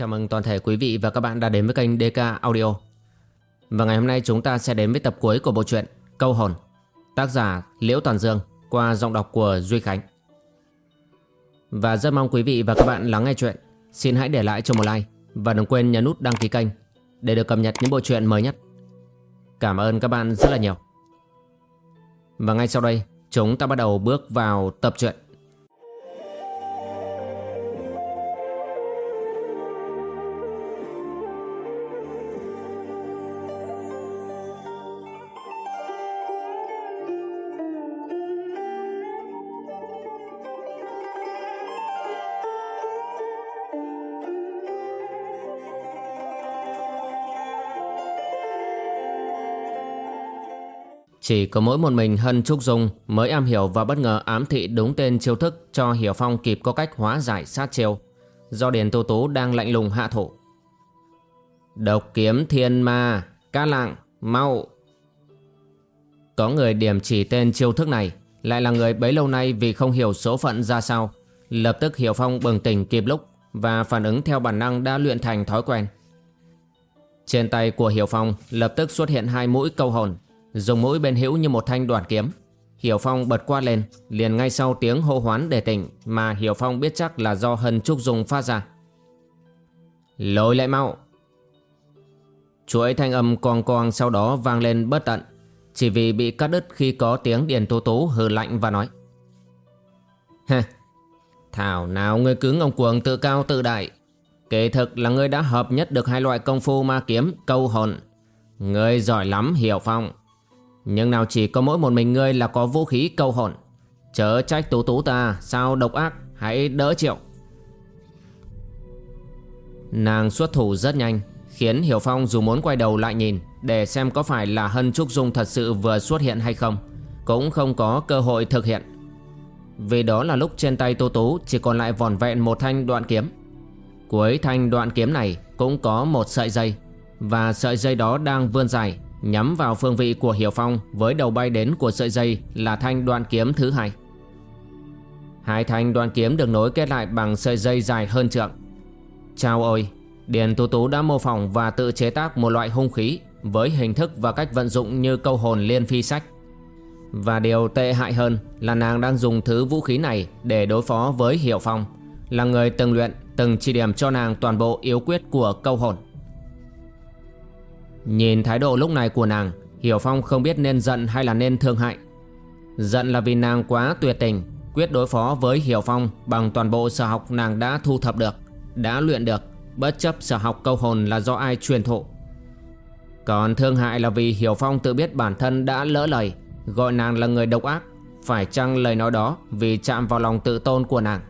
Chào mừng toàn thể quý vị và các bạn đã đến với kênh DK Audio. Và ngày hôm nay chúng ta sẽ đến với tập cuối của bộ truyện Câu Hồn, tác giả Liễu Toàn Dương qua giọng đọc của Duy Khánh. Và rất mong quý vị và các bạn lắng nghe chuyện. Xin hãy để lại cho một like và đừng quên nhấn nút đăng ký kênh để được cập nhật những bộ truyện mới nhất. Cảm ơn các bạn rất là nhiều. Và ngay sau đây, chúng ta bắt đầu bước vào tập truyện. Chỉ có mỗi một mình Hân Trúc Dung mới am hiểu và bất ngờ ám thị đúng tên chiêu thức cho Hiểu Phong kịp có cách hóa giải sát chiêu. Do Điền Tô Tú đang lạnh lùng hạ thủ. Độc kiếm thiên ma, ca lạng, mau. Có người điểm chỉ tên chiêu thức này, lại là người bấy lâu nay vì không hiểu số phận ra sao. Lập tức Hiểu Phong bừng tỉnh kịp lúc và phản ứng theo bản năng đã luyện thành thói quen. Trên tay của Hiểu Phong lập tức xuất hiện hai mũi câu hồn Dùng mũi bên hữu như một thanh đoàn kiếm. Hiểu Phong bật qua lên, Liền ngay sau tiếng hô hoán để tỉnh Mà Hiểu Phong biết chắc là do Hân Trúc Dung phát ra. Lôi lại mau. Chuỗi thanh âm con con sau đó vang lên bất tận, Chỉ vì bị cắt đứt khi có tiếng Điền tố tố hừ lạnh và nói. Ha Thảo nào ngươi cứ ngông cuồng tự cao tự đại. Kể thực là ngươi đã hợp nhất được hai loại công phu ma kiếm, câu hồn. Ngươi giỏi lắm, Hiểu Phong nhưng nào chỉ có mỗi một mình ngươi là có vũ khí câu hồn. Chớ trách tú tú ta, Sao độc ác, hãy đỡ chịu. Nàng xuất thủ rất nhanh, Khiến Hiểu Phong dù muốn quay đầu lại nhìn, Để xem có phải là Hân Trúc Dung thật sự vừa xuất hiện hay không, Cũng không có cơ hội thực hiện. Vì đó là lúc trên tay Tô Tú Chỉ còn lại vòn vẹn một thanh đoạn kiếm. Cuối thanh đoạn kiếm này Cũng có một sợi dây, Và sợi dây đó đang vươn dài Nhắm vào phương vị của Hiểu Phong Với đầu bay đến của sợi dây Là thanh đoan kiếm thứ hai. Hai thanh đoan kiếm được nối kết lại Bằng sợi dây dài hơn trượng. Chào ơi, Điền Tú Tú đã mô phỏng và tự chế tác Một loại hung khí Với hình thức và cách vận dụng như câu hồn liên phi sách. Và điều tệ hại hơn Là nàng đang dùng thứ vũ khí này Để đối phó với Hiểu Phong Là người từng luyện Từng chỉ điểm cho nàng toàn bộ yếu quyết của câu hồn. Nhìn thái độ lúc này của nàng, Hiểu Phong không biết nên giận hay là nên thương hại. Giận là vì nàng quá tuyệt tình, Quyết đối phó với Hiểu Phong Bằng toàn bộ sở học nàng đã thu thập được, Đã luyện được. Bất chấp sở học câu hồn là do ai truyền thụ. Còn thương hại là vì Hiểu Phong tự biết bản thân đã lỡ lời, Gọi nàng là người độc ác. Phải chăng lời nói đó Vì chạm vào lòng tự tôn của nàng,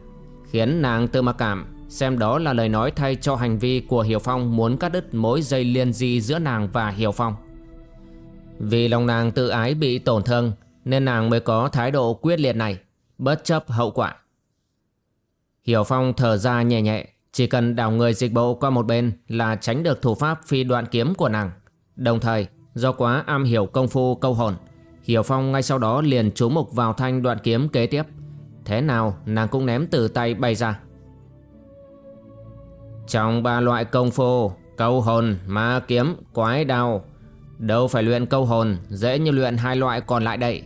Khiến nàng tự mặc cảm? Xem đó là lời nói thay cho hành vi của Hiểu Phong muốn cắt đứt mối dây liên di giữa nàng và Hiểu Phong. Vì lòng nàng tự ái bị tổn thương nên nàng mới có thái độ quyết liệt này, bất chấp hậu quả. Hiểu Phong thở ra nhẹ nhẹ, chỉ cần đảo người dịch bộ qua một bên là tránh được thủ pháp phi đoạn kiếm của nàng. Đồng thời, do quá am hiểu công phu câu hồn, Hiểu Phong ngay sau đó liền chú mục vào thanh đoạn kiếm kế tiếp. Thế nào nàng cũng ném từ tay bay ra. Trong ba loại công phu Câu hồn, ma kiếm, quái đao Đâu phải luyện câu hồn Dễ như luyện hai loại còn lại đây.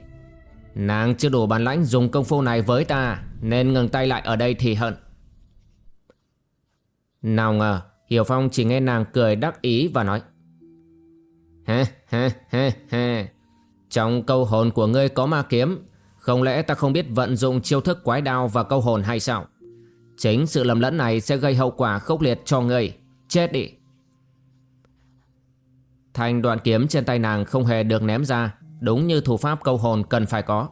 Nàng chưa đủ bản lãnh dùng công phu này với ta Nên ngừng tay lại ở đây thì hận. Nào ngờ Hiểu Phong chỉ nghe nàng cười đắc ý và nói Ha ha ha ha Trong câu hồn của ngươi có ma kiếm Không lẽ ta không biết vận dụng chiêu thức quái đao và câu hồn hay sao? Chính sự lầm lẫn này sẽ gây hậu quả khốc liệt cho ngươi Chết đi. Thanh đoạn kiếm trên tay nàng không hề được ném ra, Đúng như thủ pháp câu hồn cần phải có.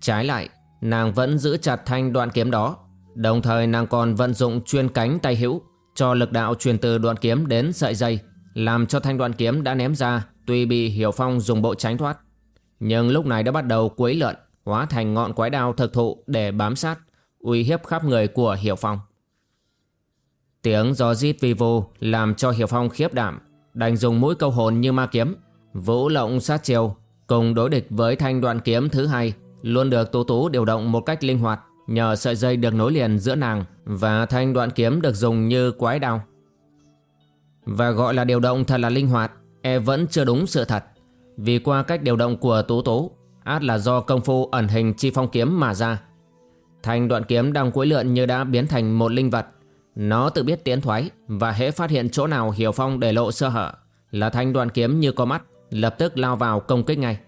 Trái lại, Nàng vẫn giữ chặt thanh đoạn kiếm đó. Đồng thời nàng còn vận dụng chuyên cánh tay hữu Cho lực đạo truyền từ đoạn kiếm đến sợi dây, Làm cho thanh đoạn kiếm đã ném ra, Tuy bị Hiểu Phong dùng bộ tránh thoát. Nhưng lúc này đã bắt đầu quấy lượn Hóa thành ngọn quái đao thực thụ để bám sát uy hiếp khắp người của Hiểu Phong. Tiếng gió rít vi vu làm cho Hiểu Phong khiếp đảm, đành dùng mũi câu hồn như ma kiếm, vũ lộng sát chiêu, cùng đối địch với thanh đoạn kiếm thứ hai, luôn được Tú Tú điều động một cách linh hoạt nhờ sợi dây được nối liền giữa nàng và thanh đoạn kiếm được dùng như quái đao, Và gọi là điều động thật là linh hoạt E vẫn chưa đúng sự thật. Vì qua cách điều động của Tú Tú Át là do công phu ẩn hình chi phong kiếm mà ra Thành đoạn kiếm đang cuối lượn như đã biến thành một linh vật. Nó tự biết tiến thoái Và hễ phát hiện chỗ nào Hiểu Phong để lộ sơ hở Là thanh đoạn kiếm như có mắt, Lập tức lao vào công kích ngay.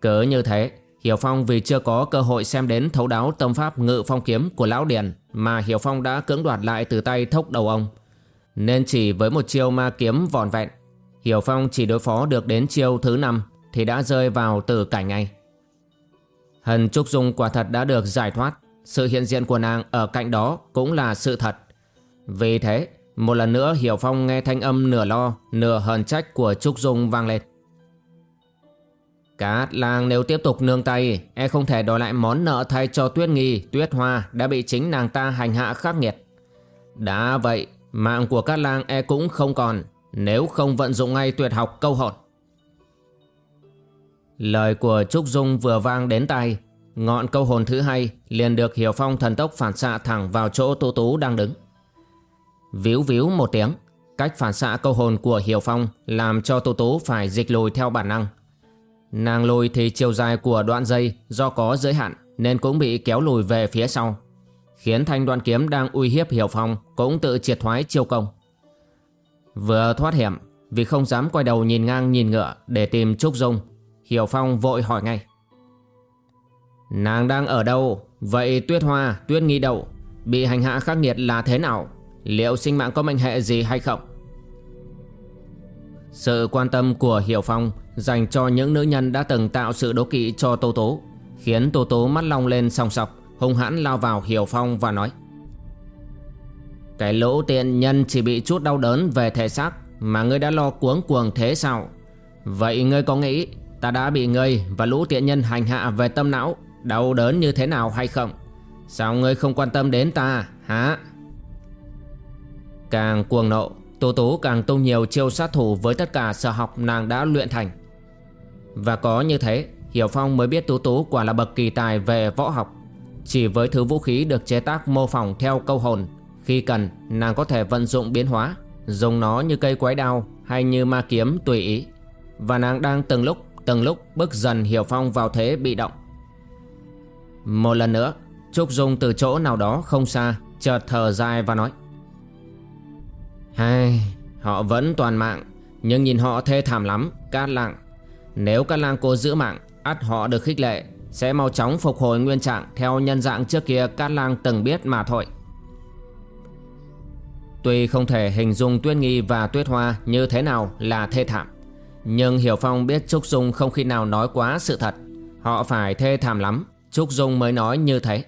Cứ như thế, Hiểu Phong vì chưa có cơ hội xem đến thấu đáo tâm pháp ngự phong kiếm của Lão Điền Mà Hiểu Phong đã cưỡng đoạt lại từ tay thốc đầu ông. Nên chỉ với một chiêu ma kiếm vòn vẹn, Hiểu Phong chỉ đối phó được đến chiêu thứ năm Thì đã rơi vào tử cảnh ngay. Hần Trúc Dung quả thật đã được giải thoát. Sự hiện diện của nàng ở cạnh đó cũng là sự thật. Vì thế, một lần nữa Hiểu Phong nghe thanh âm nửa lo, Nửa hờn trách của Trúc Dung vang lên. Cát lang nếu tiếp tục nương tay E không thể đòi lại món nợ thay cho Tuyết Nghi, Tuyết Hoa đã bị chính nàng ta hành hạ khắc nghiệt. Đã vậy, Mạng của Cát lang e cũng không còn, Nếu không vận dụng ngay tuyệt học câu hồn. Lời của Trúc Dung vừa vang đến tai. Ngọn câu hồn thứ hai liền được Hiểu Phong thần tốc phản xạ thẳng vào chỗ Tô Tú đang đứng. Víu víu một tiếng, Cách phản xạ câu hồn của Hiểu Phong Làm cho Tô Tú phải dịch lùi theo bản năng. Nàng lùi thì chiều dài của đoạn dây Do có giới hạn Nên cũng bị kéo lùi về phía sau, Khiến thanh đoạn kiếm đang uy hiếp Hiểu Phong Cũng tự triệt thoái chiêu công. Vừa thoát hiểm, Vì không dám quay đầu nhìn ngang nhìn ngựa Để tìm Trúc Dung Hiểu Phong vội hỏi ngay. Nàng đang ở đâu? Vậy Tuyết Hoa, Tuyết Nghi đậu Bị hành hạ khắc nghiệt là thế nào? Liệu sinh mạng có mệnh hệ gì hay không? Sự quan tâm của Hiểu Phong Dành cho những nữ nhân đã từng tạo sự đố kỵ cho Tô Tố Khiến Tô Tố mắt long lên song sọc Hung hãn lao vào Hiểu Phong và nói. Cái lỗ tiện nhân chỉ bị chút đau đớn về thể xác Mà ngươi đã lo cuống cuồng thế sao? Vậy ngươi có nghĩ Ta đã bị ngươi và lũ tiện nhân hành hạ về tâm não. Đau đớn như thế nào hay không? Sao ngươi không quan tâm đến ta, hả? Càng cuồng nộ tố tố càng tung nhiều chiêu sát thủ với tất cả sở học nàng đã luyện thành. Và có như thế, Hiểu Phong mới biết Tú Tú quả là bậc kỳ tài về võ học. Chỉ với thứ vũ khí được chế tác mô phỏng theo câu hồn, Khi cần, nàng có thể vận dụng biến hóa, Dùng nó như cây quái đao hay như ma kiếm tùy ý. Và nàng đang từng lúc từng lúc bước dần Hiểu Phong vào thế bị động. Một lần nữa Trúc Dung từ chỗ nào đó không xa Chợt thở dài và nói Hai, họ vẫn toàn mạng Nhưng nhìn họ thê thảm lắm Cát lạng. Nếu Cát lang cô giữ mạng ắt họ được khích lệ Sẽ mau chóng phục hồi nguyên trạng Theo nhân dạng trước kia Cát lang từng biết mà thôi. Tuy không thể hình dung Tuyết Nghi và Tuyết Hoa như thế nào là thê thảm nhưng Hiểu Phong biết Trúc Dung không khi nào nói quá sự thật. Họ phải thê thảm lắm. Trúc Dung mới nói như thế.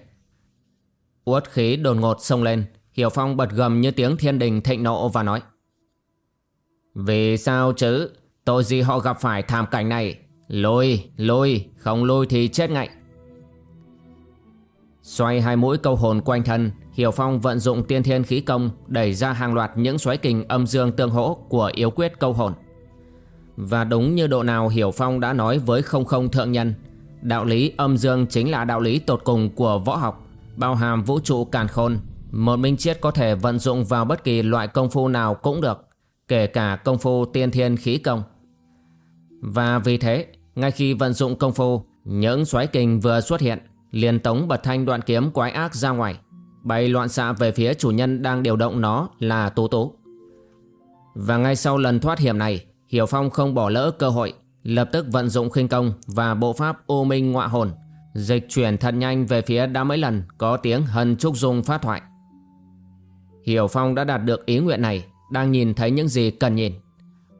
Uất khí đột ngột xông lên. Hiểu Phong bật gầm như tiếng thiên đình thịnh nộ và nói Vì sao chứ? Tội gì họ gặp phải thảm cảnh này. Lôi, lôi, không lôi thì chết ngạnh. Xoay hai mũi câu hồn quanh thân Hiểu Phong vận dụng tiên thiên khí công Đẩy ra hàng loạt những xoáy kình âm dương tương hỗ Của yếu quyết câu hồn. Và đúng như độ nào Hiểu Phong đã nói với không không thượng nhân Đạo lý âm dương chính là đạo lý tột cùng của võ học Bao hàm vũ trụ càn khôn một minh chiết có thể vận dụng vào bất kỳ loại công phu nào cũng được, kể cả công phu tiên thiên khí công. Và vì thế, ngay khi vận dụng công phu, những xoáy kình vừa xuất hiện, liền tống bật thanh đoạn kiếm quái ác ra ngoài, bay loạn xạ về phía chủ nhân đang điều động nó là Tú Tú. Và ngay sau lần thoát hiểm này, Hiểu Phong không bỏ lỡ cơ hội, lập tức vận dụng khinh công và bộ pháp ô minh ngọa hồn, dịch chuyển thật nhanh về phía đã mấy lần có tiếng hân trúc dung phát thoại. Hiểu Phong đã đạt được ý nguyện này Đang nhìn thấy những gì cần nhìn.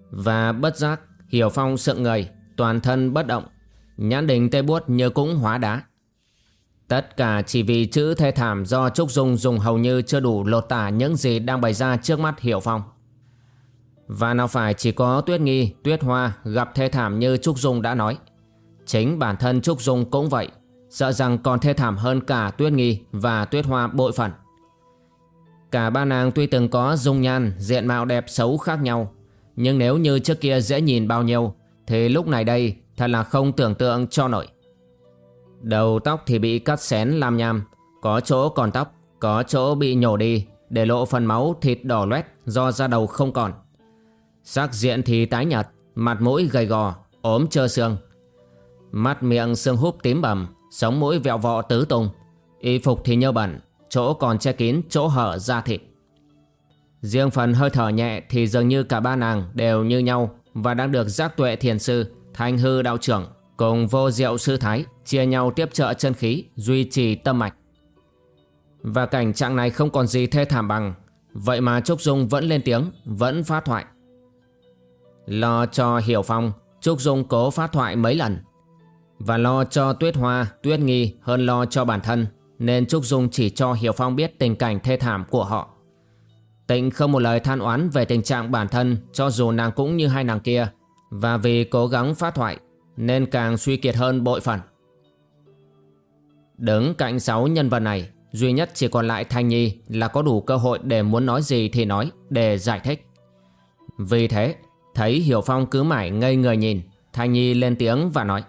Và bất giác Hiểu Phong sượng người Toàn thân bất động Nhãn đình tê buốt như cũng hóa đá. Tất cả chỉ vì chữ thê thảm Do Trúc Dung dùng hầu như chưa đủ lột tả Những gì đang bày ra trước mắt Hiểu Phong. Và nào phải chỉ có Tuyết Nghi, Tuyết Hoa Gặp thê thảm như Trúc Dung đã nói. Chính bản thân Trúc Dung cũng vậy Sợ rằng còn thê thảm hơn cả Tuyết Nghi Và Tuyết Hoa bội phận Cả ba nàng tuy từng có dung nhan, diện mạo đẹp xấu khác nhau Nhưng nếu như trước kia dễ nhìn bao nhiêu Thì lúc này đây thật là không tưởng tượng cho nổi. Đầu tóc thì bị cắt xén làm nham Có chỗ còn tóc, có chỗ bị nhổ đi để lộ phần máu thịt đỏ loét do da đầu không còn. Sắc diện thì tái nhợt, mặt mũi gầy gò, ốm trơ xương. Mắt miệng xương húp tím bầm, sống mũi vẹo vọ tứ tung. Y phục thì nhơ bẩn, chỗ còn che kín chỗ hở da thịt. Riêng phần hơi thở nhẹ thì dường như cả ba nàng đều như nhau và đang được giác tuệ thiền sư, thanh hư đạo trưởng cùng vô diệu sư thái chia nhau tiếp trợ chân khí, duy trì tâm mạch. Và cảnh trạng này không còn gì thê thảm bằng, vậy mà Trúc Dung vẫn lên tiếng, vẫn phát thoại. Lo cho Hiểu Phong, Trúc Dung cố phát thoại mấy lần. Và lo cho Tuyết Hoa, Tuyết Nghi hơn lo cho bản thân, nên Trúc Dung chỉ cho Hiểu Phong biết tình cảnh thê thảm của họ. Tịnh không một lời than oán về tình trạng bản thân cho dù nàng cũng như hai nàng kia và vì cố gắng phát thoại nên càng suy kiệt hơn bội phần. Đứng cạnh sáu nhân vật này duy nhất chỉ còn lại Thanh Nhi là có đủ cơ hội để muốn nói gì thì nói để giải thích. Vì thế thấy Hiểu Phong cứ mãi ngây người nhìn, Thanh Nhi lên tiếng và nói,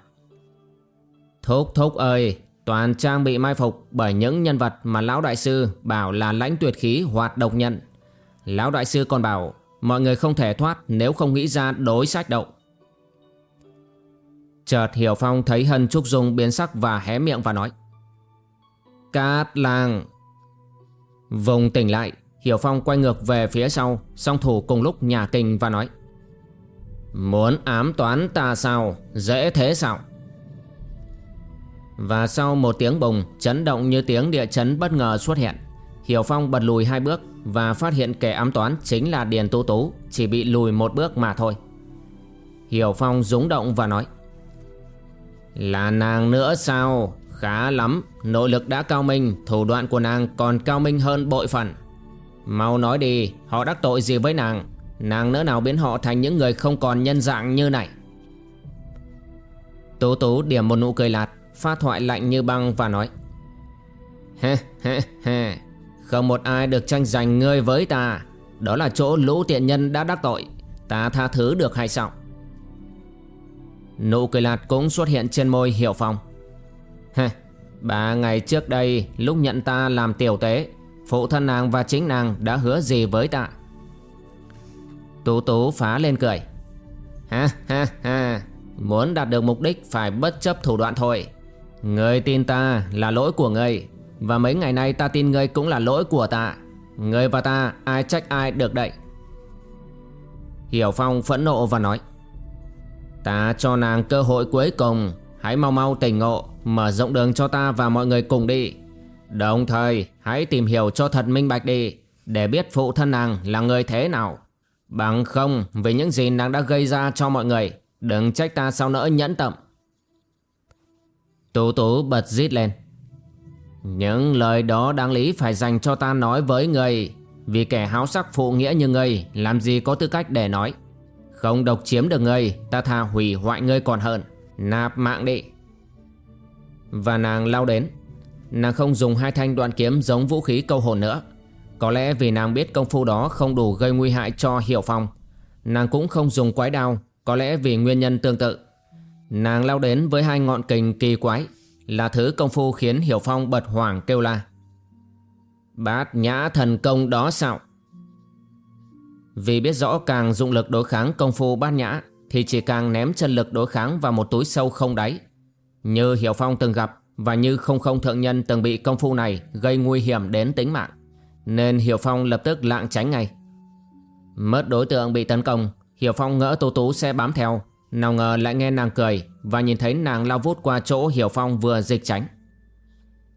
Thúc thúc ơi, Toàn trang bị mai phục bởi những nhân vật mà Lão Đại Sư bảo là lãnh tuyệt khí hoạt độc nhận Lão đại sư còn bảo, mọi người không thể thoát nếu không nghĩ ra đối sách đậu. Chợt Hiểu Phong thấy Hân Trúc Dung biến sắc và hé miệng và nói, Cát làng Vùng tỉnh lại, Hiểu Phong quay ngược về phía sau, Song thủ cùng lúc nhà kinh và nói Muốn ám toán ta sao? Dễ thế sao? Và sau một tiếng bùng, Chấn động như tiếng địa chấn bất ngờ xuất hiện. Hiểu Phong bật lùi hai bước và phát hiện kẻ ám toán chính là Điền Tú Tú, Chỉ bị lùi một bước mà thôi. Hiểu Phong rúng động và nói, Là nàng nữa sao? Khá lắm, Nội lực đã cao minh, Thủ đoạn của nàng còn cao minh hơn bội phận. Mau nói đi, Họ đắc tội gì với nàng? Nàng nữa nào biến họ thành những người không còn nhân dạng như này. Tú Tú điểm một nụ cười lạt pha thoại lạnh như băng và nói He he he không một ai được tranh giành ngươi với ta. Đó là chỗ lũ tiện nhân đã đắc tội. Ta tha thứ được hay sao? Nụ cười lạt cũng xuất hiện trên môi Hiểu Phong. Heh, Ba ngày trước đây lúc nhận ta làm tiểu tế Phụ thân nàng và chính nàng đã hứa gì với ta? Tú tú phá lên cười. Ha ha ha. Muốn đạt được mục đích phải bất chấp thủ đoạn thôi. Người tin ta là lỗi của người, và mấy ngày nay ta tin ngươi cũng là lỗi của ta. Ngươi và ta, ai trách ai được đậy Hiểu Phong phẫn nộ và nói, Ta cho nàng cơ hội cuối cùng, Hãy mau mau tỉnh ngộ, Mở rộng đường cho ta và mọi người cùng đi. Đồng thời, hãy tìm hiểu cho thật minh bạch đi, Để biết phụ thân nàng là người thế nào. Bằng không, vì những gì nàng đã gây ra cho mọi người, Đừng trách ta sao nỡ nhẫn tậm Tú tú bật rít lên. Những lời đó đáng lý phải dành cho ta nói với người. Vì kẻ háo sắc phụ nghĩa như ngươi Làm gì có tư cách để nói. Không độc chiếm được người, Ta thà hủy hoại ngươi còn hơn. Nạp mạng đi. Và nàng lao đến. Nàng không dùng hai thanh đoạn kiếm giống vũ khí câu hồn nữa. Có lẽ vì nàng biết công phu đó không đủ gây nguy hại cho Hiểu Phong Nàng cũng không dùng quái đao, Có lẽ vì nguyên nhân tương tự Nàng lao đến với hai ngọn kình kỳ quái, là thứ công phu khiến Hiểu Phong bật hoảng kêu la. Bát nhã thần công đó sao? Vì biết rõ càng dụng lực đối kháng công phu bát nhã, thì chỉ càng ném chân lực đối kháng vào một túi sâu không đáy. Như Hiểu Phong từng gặp, và như không không thượng nhân từng bị công phu này gây nguy hiểm đến tính mạng. Nên Hiểu Phong lập tức lạng tránh ngay. Mất đối tượng bị tấn công, Hiểu Phong ngỡ Tô Tú sẽ bám theo. Nào ngờ lại nghe nàng cười Và nhìn thấy nàng lao vút qua chỗ Hiểu Phong vừa dịch tránh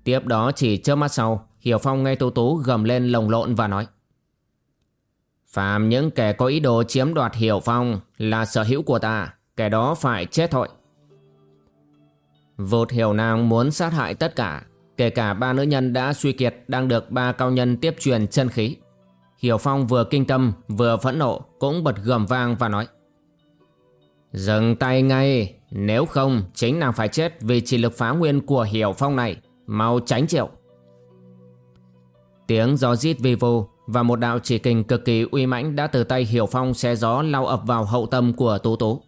Tiếp đó chỉ trước mắt sau Hiểu Phong nghe Tú Tú gầm lên lồng lộn và nói Phạm những kẻ có ý đồ chiếm đoạt Hiểu Phong Là sở hữu của ta Kẻ đó phải chết thôi. Vột hiểu nàng muốn sát hại tất cả Kể cả ba nữ nhân đã suy kiệt Đang được ba cao nhân tiếp truyền chân khí. Hiểu Phong vừa kinh tâm, Vừa phẫn nộ, Cũng bật gầm vang và nói, Dừng tay ngay, Nếu không chính nàng phải chết Vì chỉ lực phá nguyên của hiểu phong này, Mau tránh chịu. Tiếng gió rít vi vu Và một đạo chỉ kình cực kỳ uy mãnh Đã từ tay hiểu phong xe gió lao ập vào hậu tâm của tú tú.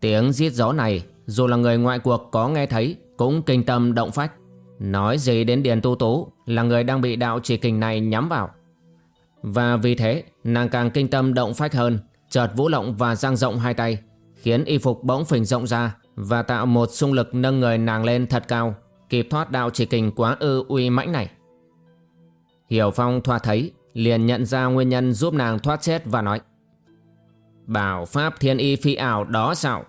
Tiếng rít gió này, Dù là người ngoại cuộc có nghe thấy, Cũng kinh tâm động phách. Nói gì đến Điền Tu Tú Là người đang bị đạo chỉ kình này nhắm vào. Và vì thế, nàng càng kinh tâm động phách hơn, Chợt vũ lộng và giang rộng hai tay, Khiến y phục bỗng phình rộng ra Và tạo một xung lực nâng người nàng lên thật cao, Kịp thoát đạo chỉ kình quá ư uy mãnh này. Hiểu Phong thoa thấy, Liền nhận ra nguyên nhân giúp nàng thoát chết và nói, Bảo pháp thiên y phi ảo đó sao?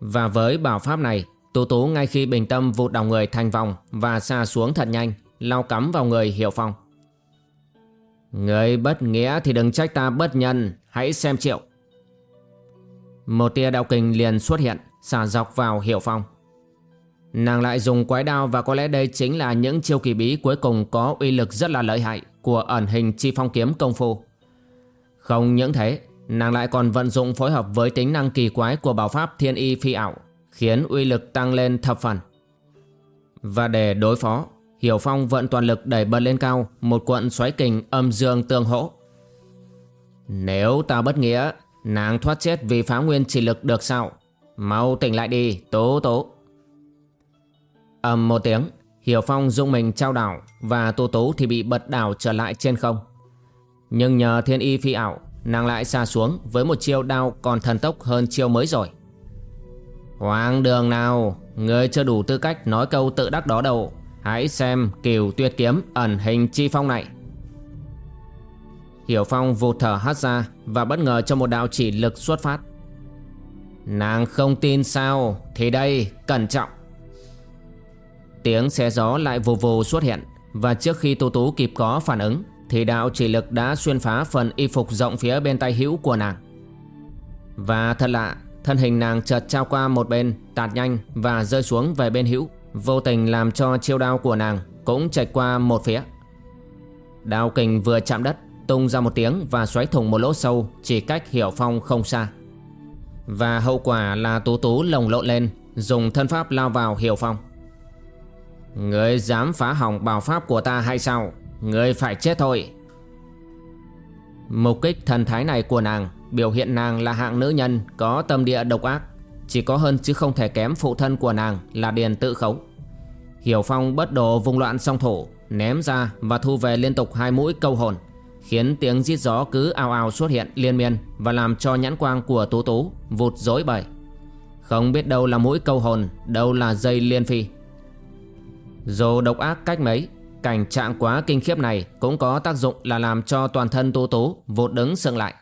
Và với bảo pháp này Tú Tú ngay khi bình tâm vụt đầu người thành vòng Và xa xuống thật nhanh Lao cắm vào người Hiểu Phong. Người bất nghĩa thì đừng trách ta bất nhân Hãy xem triệu. Một tia đạo kình liền xuất hiện Xả dọc vào Hiểu Phong. Nàng lại dùng quái đao và có lẽ đây chính là những chiêu kỳ bí cuối cùng có uy lực rất là lợi hại của ẩn hình chi phong kiếm công phu. Không những thế, nàng lại còn vận dụng phối hợp với tính năng kỳ quái của bảo pháp thiên y phi ảo, khiến uy lực tăng lên thập phần. Và để đối phó, Hiểu Phong vận toàn lực đẩy bật lên cao một cuộn xoáy kình âm dương tương hỗ. Nếu ta bất nghĩa, nàng thoát chết vì phá nguyên chỉ lực được sao? Mau tỉnh lại đi, tố tố. ầm một tiếng, Hiểu Phong dung mình trao đảo và Tô Tố thì bị bật đảo trở lại trên không. Nhưng nhờ thiên y phi ảo, nàng lại xa xuống với một chiêu đao còn thần tốc hơn chiêu mới rồi. Hoàng đường nào, người chưa đủ tư cách nói câu tự đắc đó đâu. Hãy xem kiều tuyệt kiếm ẩn hình chi phong này. Hiểu Phong vụt thở hát ra và bất ngờ cho một đạo chỉ lực xuất phát. Nàng không tin sao Thì đây cẩn trọng Tiếng xe gió lại vù vù xuất hiện Và trước khi Tô Tú kịp có phản ứng Thì đạo chỉ lực đã xuyên phá phần y phục rộng phía bên tay hữu của nàng Và thật lạ Thân hình nàng chợt trao qua một bên, Tạt nhanh và rơi xuống về bên hữu, Vô tình làm cho chiêu đao của nàng Cũng chạch qua một phía. Đao kình vừa chạm đất, Tung ra một tiếng và xoáy thủng một lỗ sâu Chỉ cách hiểu phong không xa. Và hậu quả là Tú Tú lồng lộn lên, Dùng thân pháp lao vào hiểu phong. Người dám phá hỏng bảo pháp của ta hay sao? Người phải chết thôi. Mục kích thần thái này của nàng Biểu hiện nàng là hạng nữ nhân, Có tâm địa độc ác. Chỉ có hơn chứ không thể kém phụ thân của nàng Là Điền tự khấu. Hiểu Phong bất đồ vùng loạn song thủ Ném ra và thu về liên tục hai mũi câu hồn, Khiến tiếng rít gió cứ ào ào xuất hiện liên miên Và làm cho nhãn quang của Tú Tú Vụt rối bời. Không biết đâu là mũi câu hồn, Đâu là dây liên phi. Dù độc ác cách mấy, Cảnh trạng quá kinh khiếp này Cũng có tác dụng là làm cho toàn thân Tú tú Vụt đứng sững lại.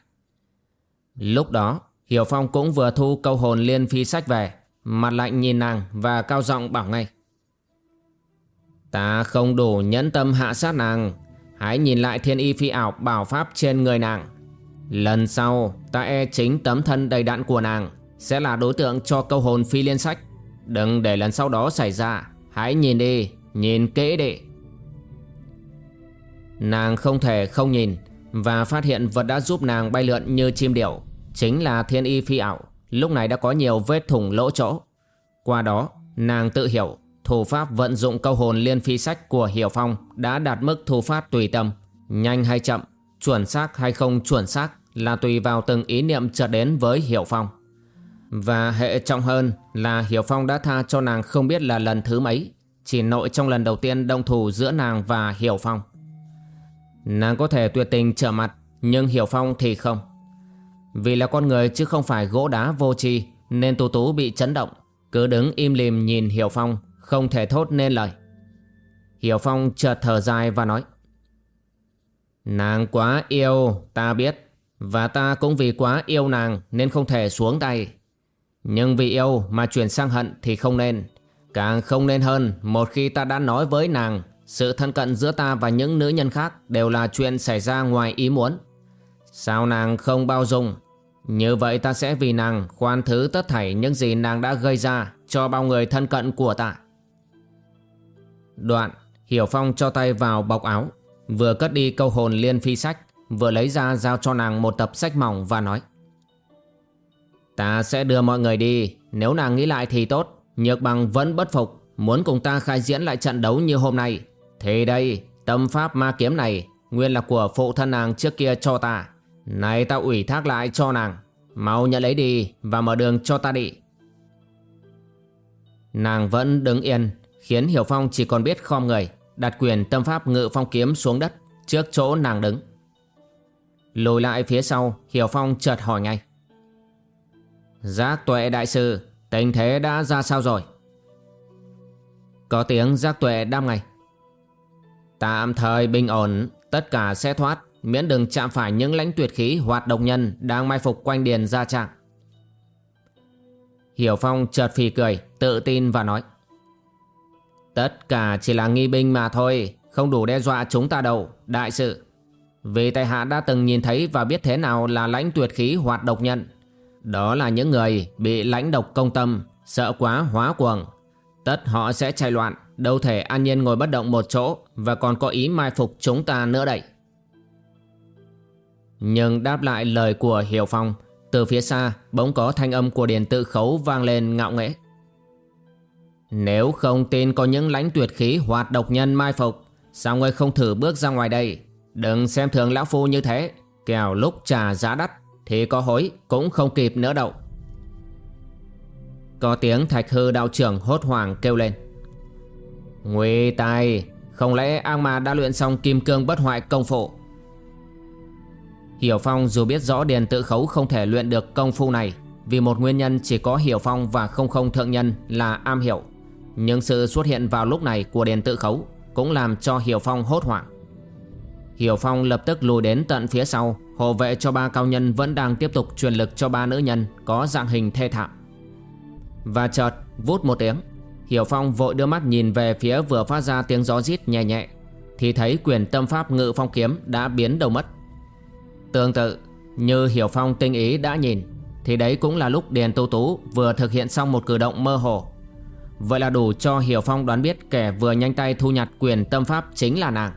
Lúc đó, Hiểu Phong cũng vừa thu câu hồn liên phi sách về, Mặt lạnh nhìn nàng Và cao giọng bảo ngay. Ta không đủ nhẫn tâm hạ sát nàng, Hãy nhìn lại thiên y phi ảo bảo pháp trên người nàng. Lần sau, ta e chính tấm thân đầy đạn của nàng Sẽ là đối tượng cho câu hồn phi liên sách. Đừng để lần sau đó xảy ra, Hãy nhìn đi, Nhìn kỹ đi. Nàng không thể không nhìn Và phát hiện vật đã giúp nàng bay lượn như chim điểu. Chính là thiên y phi ảo. Lúc này đã có nhiều vết thủng lỗ chỗ. Qua đó, nàng tự hiểu, Thủ pháp vận dụng câu hồn liên phi sách của Hiểu Phong Đã đạt mức thủ pháp tùy tâm. Nhanh hay chậm, Chuẩn xác hay không chuẩn xác Là tùy vào từng ý niệm chợt đến với Hiểu Phong. Và hệ trọng hơn là Hiểu Phong đã tha cho nàng không biết là lần thứ mấy, chỉ nội trong lần đầu tiên Đông thủ giữa nàng và Hiểu Phong. Nàng có thể tuyệt tình trở mặt, Nhưng Hiểu Phong thì không. Vì là con người chứ không phải gỗ đá vô tri, Nên Tú Tú bị chấn động. Cứ đứng im lìm nhìn Hiểu Phong, Không thể thốt nên lời. Hiểu Phong chợt thở dài và nói, Nàng quá yêu, ta biết. Và ta cũng vì quá yêu nàng Nên không thể xuống tay. Nhưng vì yêu mà chuyển sang hận thì không nên. Càng không nên hơn, một khi ta đã nói với nàng, Sự thân cận giữa ta và những nữ nhân khác đều là chuyện xảy ra ngoài ý muốn. Sao nàng không bao dung như vậy ta sẽ vì nàng khoan thứ tất thảy những gì nàng đã gây ra cho bao người thân cận của ta. Đoạn, Hiểu Phong cho tay vào bọc áo, Vừa cất đi câu hồn liên phi sách, Vừa lấy ra giao cho nàng một tập sách mỏng và nói, Ta sẽ đưa mọi người đi, Nếu nàng nghĩ lại thì tốt, Nhược bằng vẫn bất phục, Muốn cùng ta khai diễn lại trận đấu như hôm nay. Thì đây, Tâm pháp ma kiếm này, Nguyên là của phụ thân nàng trước kia cho ta. Này ta ủy thác lại cho nàng Mau nhận lấy đi Và mở đường cho ta đi Nàng vẫn đứng yên Khiến Hiểu Phong chỉ còn biết khom người Đặt quyền tâm pháp ngự phong kiếm xuống đất trước chỗ nàng đứng. Lùi lại phía sau, Hiểu Phong chợt hỏi ngay. Giác tuệ đại sư, tình thế đã ra sao rồi? Có tiếng giác tuệ đáp ngay. Tạm thời bình ổn, tất cả sẽ thoát, miễn đừng chạm phải những lãnh tuyệt khí hoạt động nhân đang mai phục quanh điền gia trạng. Hiểu Phong chợt phì cười, tự tin và nói. Tất cả chỉ là nghi binh mà thôi, không đủ đe dọa chúng ta đâu, đại sự. Vì tại hạ đã từng nhìn thấy và biết thế nào là lãnh tuyệt khí hoạt độc nhân. Đó là những người bị lãnh độc công tâm, sợ quá hóa cuồng. Tất họ sẽ chạy loạn, đâu thể an nhiên ngồi bất động một chỗ và còn có ý mai phục chúng ta nữa đây. Nhưng đáp lại lời của Hiểu Phong, từ phía xa bỗng có thanh âm của Điền Tự Khấu vang lên ngạo nghễ. Nếu không tin có những lãnh tuyệt khí hoạt độc nhân mai phục, sao ngươi không thử bước ra ngoài đây? Đừng xem thường lão phu như thế, kẻo lúc trả giá đắt thì có hối cũng không kịp nữa đâu. Có tiếng thạch hư đạo trưởng hốt hoảng kêu lên. Nguy tai, không lẽ ác ma đã luyện xong kim cương bất hoại công phu? Hiểu Phong dù biết rõ Điền tự khấu không thể luyện được công phu này, vì một nguyên nhân chỉ có Hiểu Phong và không không thượng nhân là am hiểu. Nhưng sự xuất hiện vào lúc này của Điền tự khấu cũng làm cho Hiểu Phong hốt hoảng. Hiểu Phong lập tức lùi đến tận phía sau, hộ vệ cho ba cao nhân vẫn đang tiếp tục truyền lực cho ba nữ nhân có dạng hình thê thảm. Và chợt, vút một tiếng, Hiểu Phong vội đưa mắt nhìn về phía vừa phát ra tiếng gió rít nhẹ nhẹ Thì thấy quyền tâm pháp ngự phong kiếm đã biến đầu mất Tương tự, như Hiểu Phong tinh ý đã nhìn, Thì đấy cũng là lúc Điền Tu Tú vừa thực hiện xong một cử động mơ hồ. Vậy là đủ cho Hiểu Phong đoán biết kẻ vừa nhanh tay thu nhặt quyền tâm pháp chính là nàng.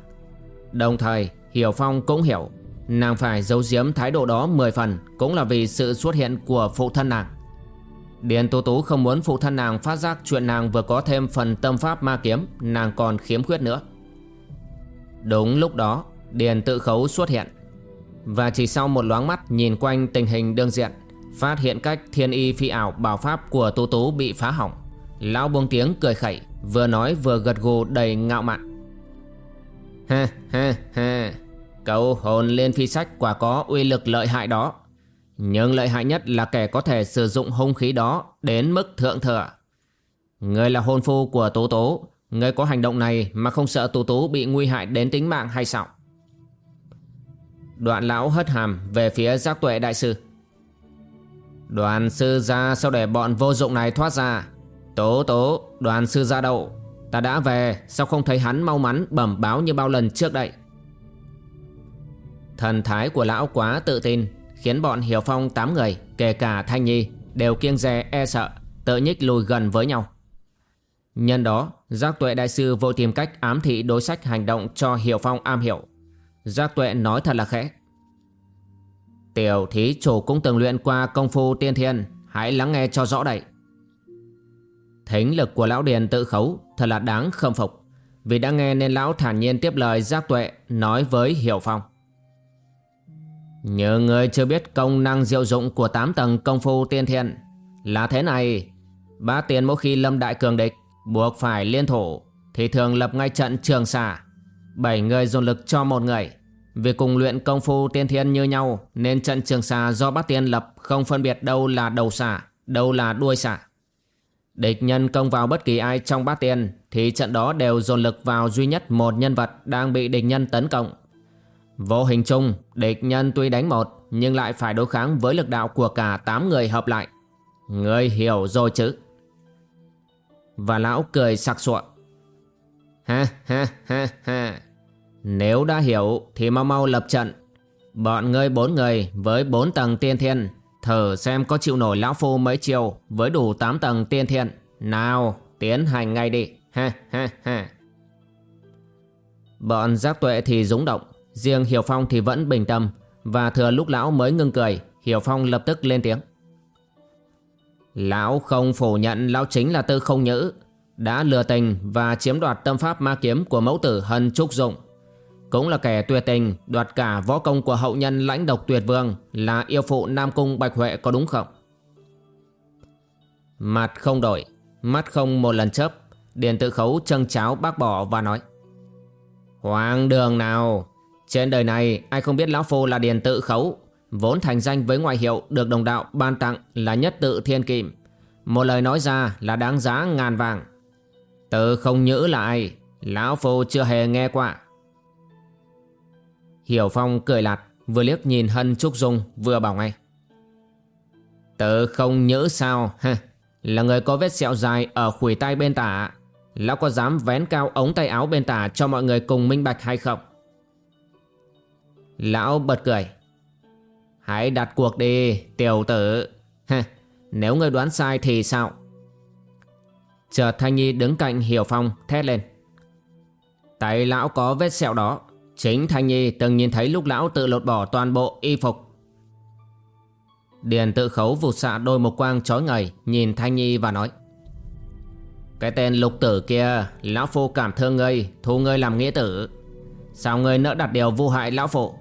Đồng thời, Hiểu Phong cũng hiểu, Nàng phải giấu giếm thái độ đó 10 phần Cũng là vì sự xuất hiện của phụ thân nàng. Điền Tu Tú không muốn phụ thân nàng phát giác chuyện nàng vừa có thêm phần tâm pháp ma kiếm, Nàng còn khiếm khuyết nữa. Đúng lúc đó, Điền tự khấu xuất hiện. Và chỉ sau một loáng mắt nhìn quanh tình hình đương diện, Phát hiện cách thiên y phi ảo bảo pháp của Tú Tú bị phá hỏng, Lão buông tiếng cười khẩy, Vừa nói vừa gật gù đầy ngạo mạn. Ha ha ha, cậu hồn liên phi sách quả có uy lực lợi hại đó. Nhưng lợi hại nhất là kẻ có thể sử dụng hung khí đó Đến mức thượng thừa. Người là hôn phu của Tố Tố Người có hành động này mà không sợ Tố Tố bị nguy hại đến tính mạng hay sao? Đoạn lão hất hàm về phía giác tuệ đại sư. Đoàn sư ra sao để bọn vô dụng này thoát ra. Tố tố đoàn sư ra đậu, Ta đã về sao không thấy hắn mau mắn bẩm báo như bao lần trước đây? Thần thái của lão quá tự tin Khiến bọn Hiểu Phong 8 người Kể cả Thanh Nhi Đều kiêng dè e sợ Tự nhích lùi gần với nhau. Nhân đó Giác tuệ đại sư vô tìm cách ám thị đối sách hành động cho Hiểu Phong am hiểu. Giác tuệ nói thật là khẽ. Tiểu thí chủ cũng từng luyện qua công phu tiên thiên, Hãy lắng nghe cho rõ đây. Thính lực của lão điền tự khấu Thật là đáng khâm phục, Vì đã nghe nên lão thản nhiên tiếp lời giác tuệ Nói với Hiểu Phong. Nhờ người chưa biết công năng diệu dụng của 8 tầng công phu tiên thiên, Là thế này. Ba tiền mỗi khi lâm đại cường địch, Buộc phải liên thủ, Thì thường lập ngay trận trường xả Bảy người dồn lực cho một người. Vì cùng luyện công phu tiên thiên như nhau Nên trận trường xà do bát tiên lập Không phân biệt đâu là đầu xả Đâu là đuôi xả Địch nhân công vào bất kỳ ai trong bát tiên Thì trận đó đều dồn lực vào duy nhất một nhân vật Đang bị địch nhân tấn công Vô hình chung, địch nhân tuy đánh một nhưng lại phải đối kháng với lực đạo của cả 8 người hợp lại. người hiểu rồi chứ? Và lão cười sặc sụa. Ha ha ha ha. Nếu đã hiểu thì mau mau lập trận. Bọn ngươi bốn người với bốn tầng tiên thiên thử xem có chịu nổi lão phu mấy chiều với đủ tám tầng tiên thiên. Nào, tiến hành ngay đi. Ha ha ha. Bọn giác tuệ thì rúng động Riêng Hiểu Phong thì vẫn bình tâm Và thừa lúc lão mới ngưng cười Hiểu Phong lập tức lên tiếng Lão không phủ nhận lão chính là tư không nhữ Đã lừa tình và chiếm đoạt tâm pháp ma kiếm của mẫu tử Hân Trúc Dụng cũng là kẻ tuyệt tình, đoạt cả võ công của hậu nhân lãnh độc tuyệt vương Là yêu phụ Nam Cung Bạch Huệ có đúng không? Mặt không đổi, Mắt không một lần chớp, Điền tự khấu chân cháo bác bỏ và nói. Hoàng đường nào? Trên đời này, ai không biết Lão Phu là Điền Tự Khấu, Vốn thành danh với ngoại hiệu được đồng đạo ban tặng là nhất tự thiên kim. Một lời nói ra là đáng giá ngàn vàng. Tự không nhữ là ai, Lão Phu chưa hề nghe qua. Hiểu Phong cười lạt Vừa liếc nhìn Hân Trúc Dung vừa bảo ngay Tự không nhớ sao ha Là người có vết sẹo dài ở khủy tay bên tả Lão có dám vén cao ống tay áo bên tả cho mọi người cùng minh bạch hay không? Lão bật cười. Hãy đặt cuộc đi, tiểu tử. Ha, nếu người đoán sai thì sao? Chợt Thanh Nhi đứng cạnh Hiểu Phong thét lên. Tay lão có vết sẹo đó. Chính Thanh Nhi từng nhìn thấy lúc lão tự lột bỏ toàn bộ y phục. Điền tự khấu vụt xạ đôi một quang chói ngời, nhìn Thanh Nhi và nói. Cái tên lục tử kia, Lão Phu cảm thương ngươi, Thu ngươi làm nghĩa tử Sao ngươi nỡ đặt điều vu hại Lão Phụ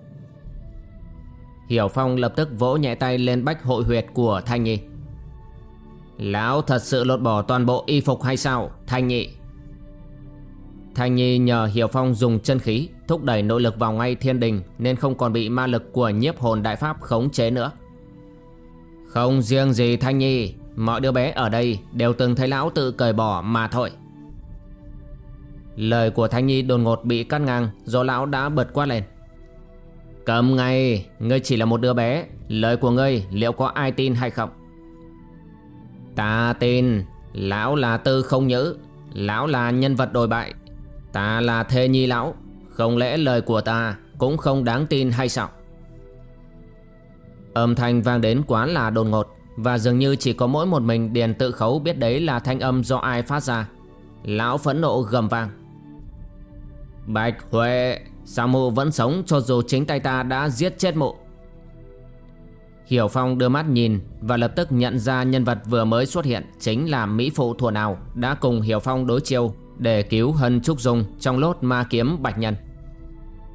Hiểu Phong lập tức vỗ nhẹ tay lên bách hội huyệt của Thanh Nhi Lão thật sự lột bỏ toàn bộ y phục hay sao, Thanh Nhi Thanh Nhi nhờ Hiểu Phong dùng chân khí, Thúc đẩy nội lực vào ngay thiên đình, Nên không còn bị ma lực của nhiếp hồn đại pháp khống chế nữa. Không riêng gì Thanh Nhi, Mọi đứa bé ở đây đều từng thấy lão tự cởi bỏ mà thôi. Lời của Thanh Nhi đột ngột bị cắt ngang Do lão đã bật quát lên. Cầm ngay, Ngươi chỉ là một đứa bé, Lời của ngươi liệu có ai tin hay không? Ta tin, Lão là tư không nhữ, Lão là nhân vật đồi bại Ta là thê nhi lão. Không lẽ lời của ta Cũng không đáng tin hay sao? Âm thanh vang đến quá là đột ngột, và dường như chỉ có mỗi một mình Điền tự khấu biết đấy là thanh âm do ai phát ra. Lão phẫn nộ gầm vang. Bạch Huệ Sao mụ vẫn sống cho dù chính tay ta đã giết chết mụ. Hiểu Phong đưa mắt nhìn Và lập tức nhận ra nhân vật vừa mới xuất hiện Chính là Mỹ Phụ thuần Nào Đã cùng Hiểu Phong đối chiêu. Để cứu Hân Trúc Dung Trong lốt ma kiếm Bạch Nhân.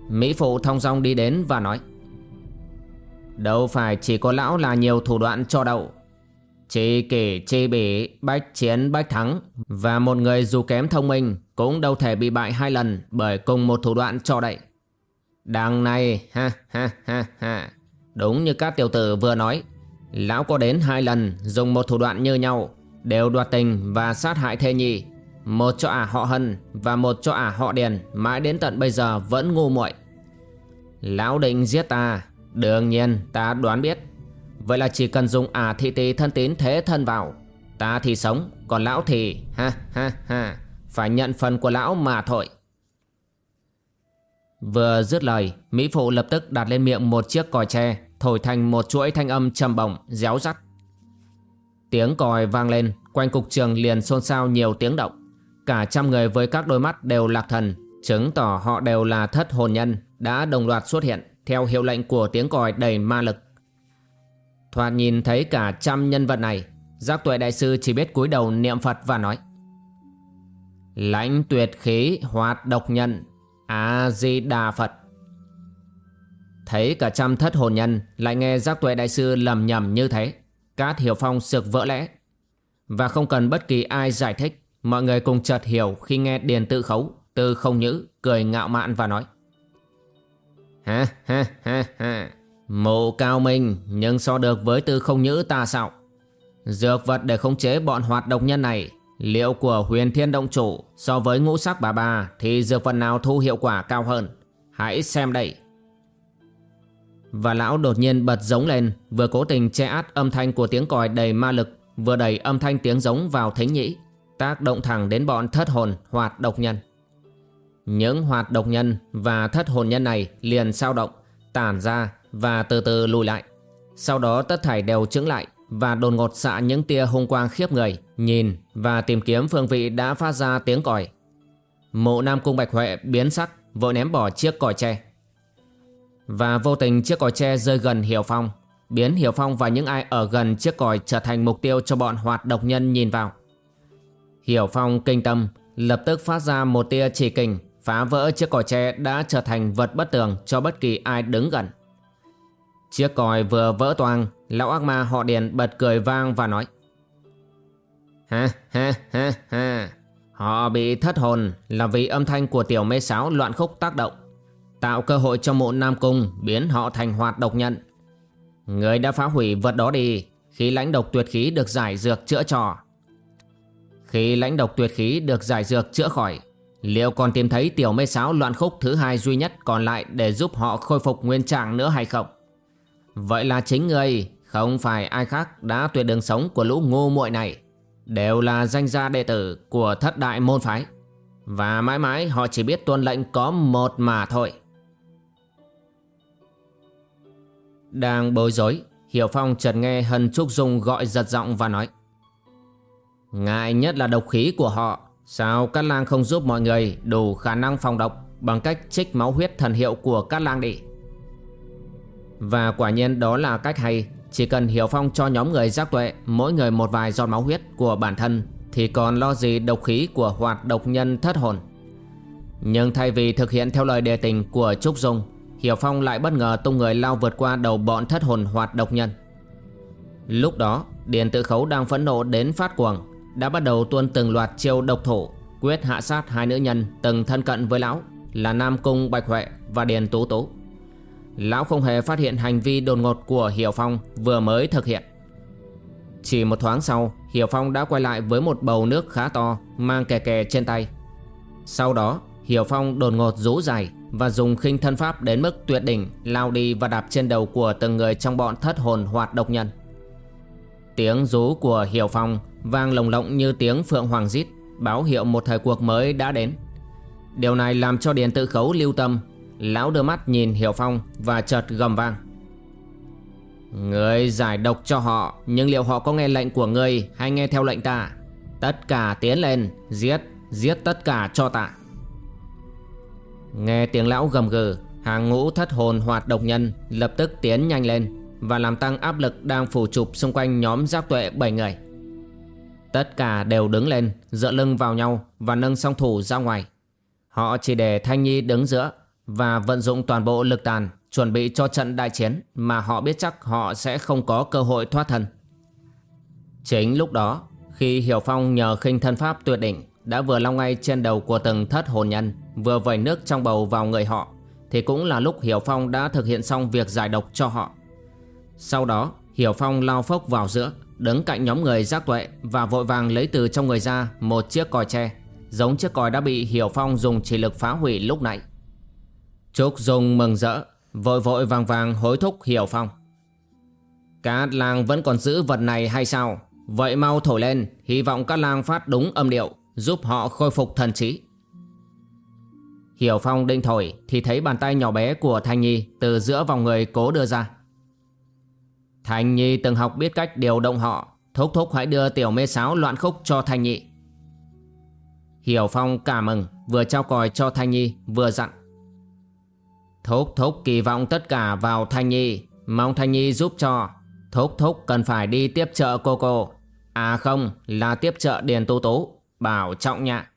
Mỹ Phụ thong dong đi đến và nói, Đâu phải chỉ có lão là nhiều thủ đoạn cho đậu. Chỉ kỷ chi bỉ bách chiến, bách thắng Và một người dù kém thông minh Cũng đâu thể bị bại hai lần Bởi cùng một thủ đoạn cho đậy. Đằng này, ha ha ha ha. Đúng như các tiểu tử vừa nói, Lão có đến hai lần Dùng một thủ đoạn như nhau, Đều đoạt tình và sát hại thê nhi. Một cho ả à họ hân Và một cho ả à họ điền, Mãi đến tận bây giờ vẫn ngu muội. Lão định giết ta? Đương nhiên, ta đoán biết. Vậy là chỉ cần dùng ả thị tỳ thân tín thế thân vào, Ta thì sống, Còn lão thì, ha ha ha, Phải nhận phần của lão mà thôi. Vừa dứt lời, Mỹ Phụ lập tức đặt lên miệng một chiếc còi tre, Thổi thành một chuỗi thanh âm trầm bổng, Réo rắt. Tiếng còi vang lên, Quanh cục trường liền xôn xao nhiều tiếng động. Cả trăm người với các đôi mắt đều lạc thần Chứng tỏ họ đều là thất hồn nhân Đã đồng loạt xuất hiện theo hiệu lệnh của tiếng còi đầy ma lực. Thoạt nhìn thấy cả trăm nhân vật này, giác tuệ đại sư chỉ biết cúi đầu niệm Phật và nói. Lãnh tuyệt khí hoạt độc nhân, A-di-đà Phật. Thấy cả trăm thất hồn nhân lại nghe giác tuệ đại sư lầm nhầm như thế, Cát Hiểu Phong sực vỡ lẽ. Và không cần bất kỳ ai giải thích, mọi người cùng chợt hiểu khi nghe Điền tự khấu, tư không nhữ, cười ngạo mạn và nói. Ha ha ha ha. Mộ cao minh nhưng so được với tư không nhữ ta sao? Dược vật để khống chế bọn hoạt độc nhân này Liệu của huyền thiên động chủ so với ngũ sắc bà bà thì dược vật nào thu hiệu quả cao hơn? Hãy xem đây. Và lão đột nhiên bật giống lên vừa cố tình che át âm thanh của tiếng còi đầy ma lực vừa đẩy âm thanh tiếng giống vào thính nhĩ tác động thẳng đến bọn thất hồn hoạt độc nhân. Những hoạt độc nhân và thất hồn nhân này liền sao động, tản ra và từ từ lùi lại. Sau đó tất thảy đều trứng lại và đồn ngột xạ những tia hung quang khiếp người, nhìn và tìm kiếm phương vị đã phát ra tiếng còi. Mộ Nam Cung Bạch Huệ biến sắc, vội ném bỏ chiếc còi tre. Và vô tình chiếc còi tre rơi gần Hiểu Phong, biến Hiểu Phong và những ai ở gần chiếc còi trở thành mục tiêu cho bọn hoạt độc nhân nhìn vào. Hiểu Phong kinh tâm, lập tức phát ra một tia chỉ kình phá vỡ chiếc còi tre đã trở thành vật bất tường cho bất kỳ ai đứng gần. Chiếc còi vừa vỡ toang, lão ác ma họ Điền bật cười vang và nói. Ha ha ha ha, họ bị thất hồn là vì âm thanh của tiểu mê sáo loạn khúc tác động. Tạo cơ hội cho mụ Nam Cung biến họ thành hoạt độc nhân Người đã phá hủy vật đó đi Khi lãnh độc tuyệt khí được giải dược chữa trò khi lãnh độc tuyệt khí được giải dược chữa khỏi Liệu còn tìm thấy tiểu mê sáo loạn khúc thứ hai duy nhất còn lại để giúp họ khôi phục nguyên trạng nữa hay không? Vậy là chính người, không phải ai khác đã tuyệt đường sống của lũ ngu muội này. Đều là danh gia đệ tử của thất đại môn phái. Và mãi mãi họ chỉ biết tuân lệnh có một mà thôi. Đang bối rối, Hiểu Phong chợt nghe Hân Trúc Dung gọi giật giọng và nói. Ngại nhất là độc khí của họ Sao Cát Lang không giúp mọi người đủ khả năng phòng độc bằng cách trích máu huyết thần hiệu của Cát Lang đi? Và quả nhiên đó là cách hay, chỉ cần Hiểu Phong cho nhóm người giác tuệ mỗi người một vài giọt máu huyết của bản thân thì còn lo gì độc khí của hoạt độc nhân thất hồn. Nhưng thay vì thực hiện theo lời đề tình của Trúc Dung, Hiểu Phong lại bất ngờ tung người lao vượt qua đầu bọn thất hồn hoạt độc nhân. Lúc đó, Điền Tự Khấu đang phẫn nộ đến phát cuồng đã bắt đầu tuôn từng loạt chiêu độc thủ quyết hạ sát hai nữ nhân từng thân cận với lão là Nam Cung Bạch Huệ và Điền Tú Tú. Lão không hề phát hiện hành vi đột ngột của Hiểu Phong vừa mới thực hiện. Chỉ một thoáng sau, Hiểu Phong đã quay lại với một bầu nước khá to mang kè kè trên tay. Sau đó, Hiểu Phong đột ngột rú dài và dùng khinh thân pháp đến mức tuyệt đỉnh lao đi và đạp trên đầu của từng người trong bọn thất hồn hoạt độc nhân. Tiếng rú của Hiểu Phong vang lồng lộng như tiếng phượng hoàng rít báo hiệu một thời cuộc mới đã đến. Điều này làm cho Điền Tự Khấu lưu tâm, lão đưa mắt nhìn Hiểu Phong và chợt gầm vang. Người giải độc cho họ, nhưng liệu họ có nghe lệnh của ngươi hay nghe theo lệnh ta? Tất cả tiến lên, giết, giết tất cả cho ta. Nghe tiếng lão gầm gừ, hàng ngũ thất hồn hoạt độc nhân lập tức tiến nhanh lên và làm tăng áp lực đang phủ chụp xung quanh nhóm giác tuệ 7 người. Tất cả đều đứng lên, dựa lưng vào nhau và nâng song thủ ra ngoài. Họ chỉ để Thanh Nhi đứng giữa và vận dụng toàn bộ lực tàn chuẩn bị cho trận đại chiến mà họ biết chắc họ sẽ không có cơ hội thoát thân. Chính lúc đó, khi Hiểu Phong nhờ khinh thân pháp tuyệt đỉnh đã vừa long ngay trên đầu của từng thất hồn nhân, vừa vẩy nước trong bầu vào người họ, thì cũng là lúc Hiểu Phong đã thực hiện xong việc giải độc cho họ. Sau đó, Hiểu Phong lao phốc vào giữa, đứng cạnh nhóm người giác tuệ và vội vàng lấy từ trong người ra một chiếc còi tre, giống chiếc còi đã bị Hiểu Phong dùng chỉ lực phá hủy lúc nãy. Trúc Dung mừng rỡ, vội vội vàng vàng hối thúc Hiểu Phong. Cát lang vẫn còn giữ vật này hay sao? Vậy mau thổi lên, hy vọng các lang phát đúng âm điệu, giúp họ khôi phục thần trí. Hiểu Phong định thổi thì thấy bàn tay nhỏ bé của Thanh Nhi từ giữa vòng người cố đưa ra. Thanh Nhi từng học biết cách điều động họ. Thúc thúc hãy đưa tiểu mê sáo loạn khúc cho Thanh Nhi. Hiểu Phong cảm mừng, Vừa trao còi cho Thanh Nhi, vừa dặn. Thúc thúc kỳ vọng tất cả vào Thanh Nhi, Mong Thanh Nhi giúp cho. Thúc thúc cần phải đi tiếp trợ cô cô. À không, là tiếp trợ Điền Tú Tú, Bảo trọng nhạ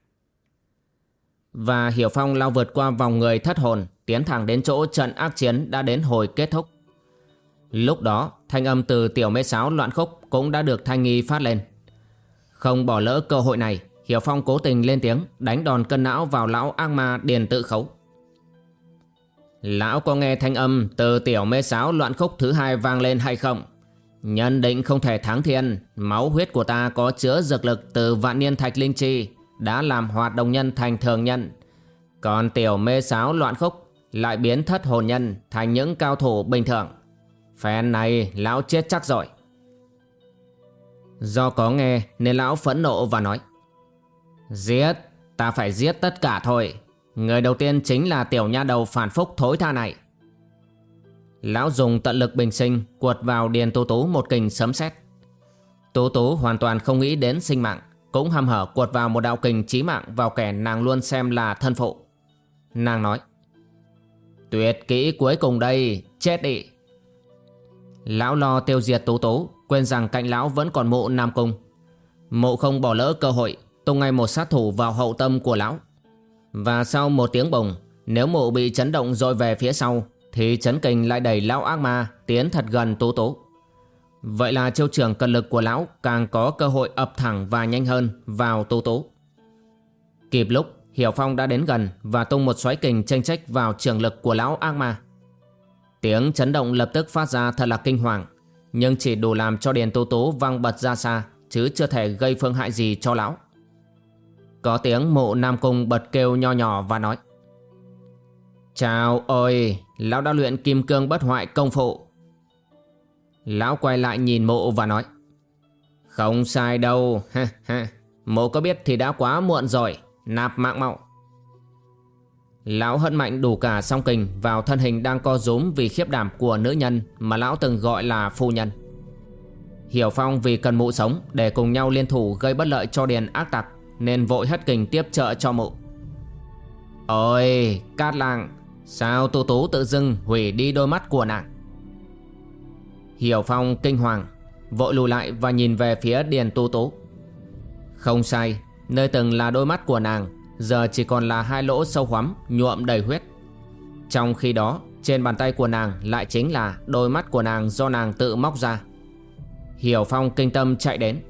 Và Hiểu Phong lao vượt qua vòng người thất hồn, Tiến thẳng đến chỗ trận ác chiến đã đến hồi kết thúc. Lúc đó thanh âm từ tiểu mê sáo loạn khúc cũng đã được thanh nghi phát lên. Không bỏ lỡ cơ hội này, Hiểu Phong cố tình lên tiếng đánh đòn cân não vào lão ác ma điền tự khấu. Lão có nghe thanh âm từ tiểu mê sáo loạn khúc thứ hai vang lên hay không? Nhân định không thể thắng thiên, máu huyết của ta có chứa dược lực từ vạn niên thạch linh chi, đã làm hoạt động nhân thành thường nhân. Còn tiểu mê sáo loạn khúc lại biến thất hồn nhân thành những cao thủ bình thường. Phen này, lão chết chắc rồi. Do có nghe, nên lão phẫn nộ và nói, Giết, Ta phải giết tất cả thôi. Người đầu tiên chính là tiểu nha đầu phản phúc thối tha này. Lão dùng tận lực bình sinh, Cuột vào điền tú tú một kình sấm sét. Tú tú hoàn toàn không nghĩ đến sinh mạng, Cũng hăm hở cuột vào một đạo kình chí mạng Vào kẻ nàng luôn xem là thân phụ. Nàng nói, Tuyệt kỹ cuối cùng đây, Chết đi. Lão lo tiêu diệt tố tố Quên rằng cạnh lão vẫn còn mộ Nam Cung. Mộ không bỏ lỡ cơ hội, Tung ngay một sát thủ vào hậu tâm của lão. Và sau một tiếng bồng Nếu mộ bị chấn động rồi về phía sau, Thì chấn kình lại đẩy lão ác ma Tiến thật gần tố tố Vậy là chiêu trưởng cân lực của lão Càng có cơ hội ập thẳng và nhanh hơn Vào tố tố Kịp lúc, Hiểu Phong đã đến gần và tung một xoáy kình tranh trách vào trường lực của lão ác ma. Tiếng chấn động lập tức phát ra thật là kinh hoàng, nhưng chỉ đủ làm cho Điền Tú Tú văng bật ra xa, chứ chưa thể gây phương hại gì cho lão. Có tiếng mộ Nam Cung bật kêu nho nhỏ và nói Chào ôi, lão đã luyện kim cương bất hoại công phụ. Lão quay lại nhìn mộ và nói Không sai đâu, ha ha, mộ có biết thì đã quá muộn rồi, nạp mạng mạo. Lão hận mạnh đủ cả song kình vào thân hình đang co rúm vì khiếp đảm của nữ nhân mà lão từng gọi là phu nhân. Hiểu Phong vì cần mụ sống để cùng nhau liên thủ gây bất lợi cho điền ác tặc nên vội hất kình tiếp trợ cho mụ. Ôi, Cát Lang, sao tu tú tự dưng hủy đi đôi mắt của nàng? Hiểu Phong kinh hoàng, vội lùi lại và nhìn về phía điền tu tú. Không sai, nơi từng là đôi mắt của nàng Giờ chỉ còn là hai lỗ sâu hoắm, nhuộm đầy huyết. Trong khi đó, trên bàn tay của nàng lại chính là đôi mắt của nàng do nàng tự móc ra. Hiểu Phong kinh tâm chạy đến.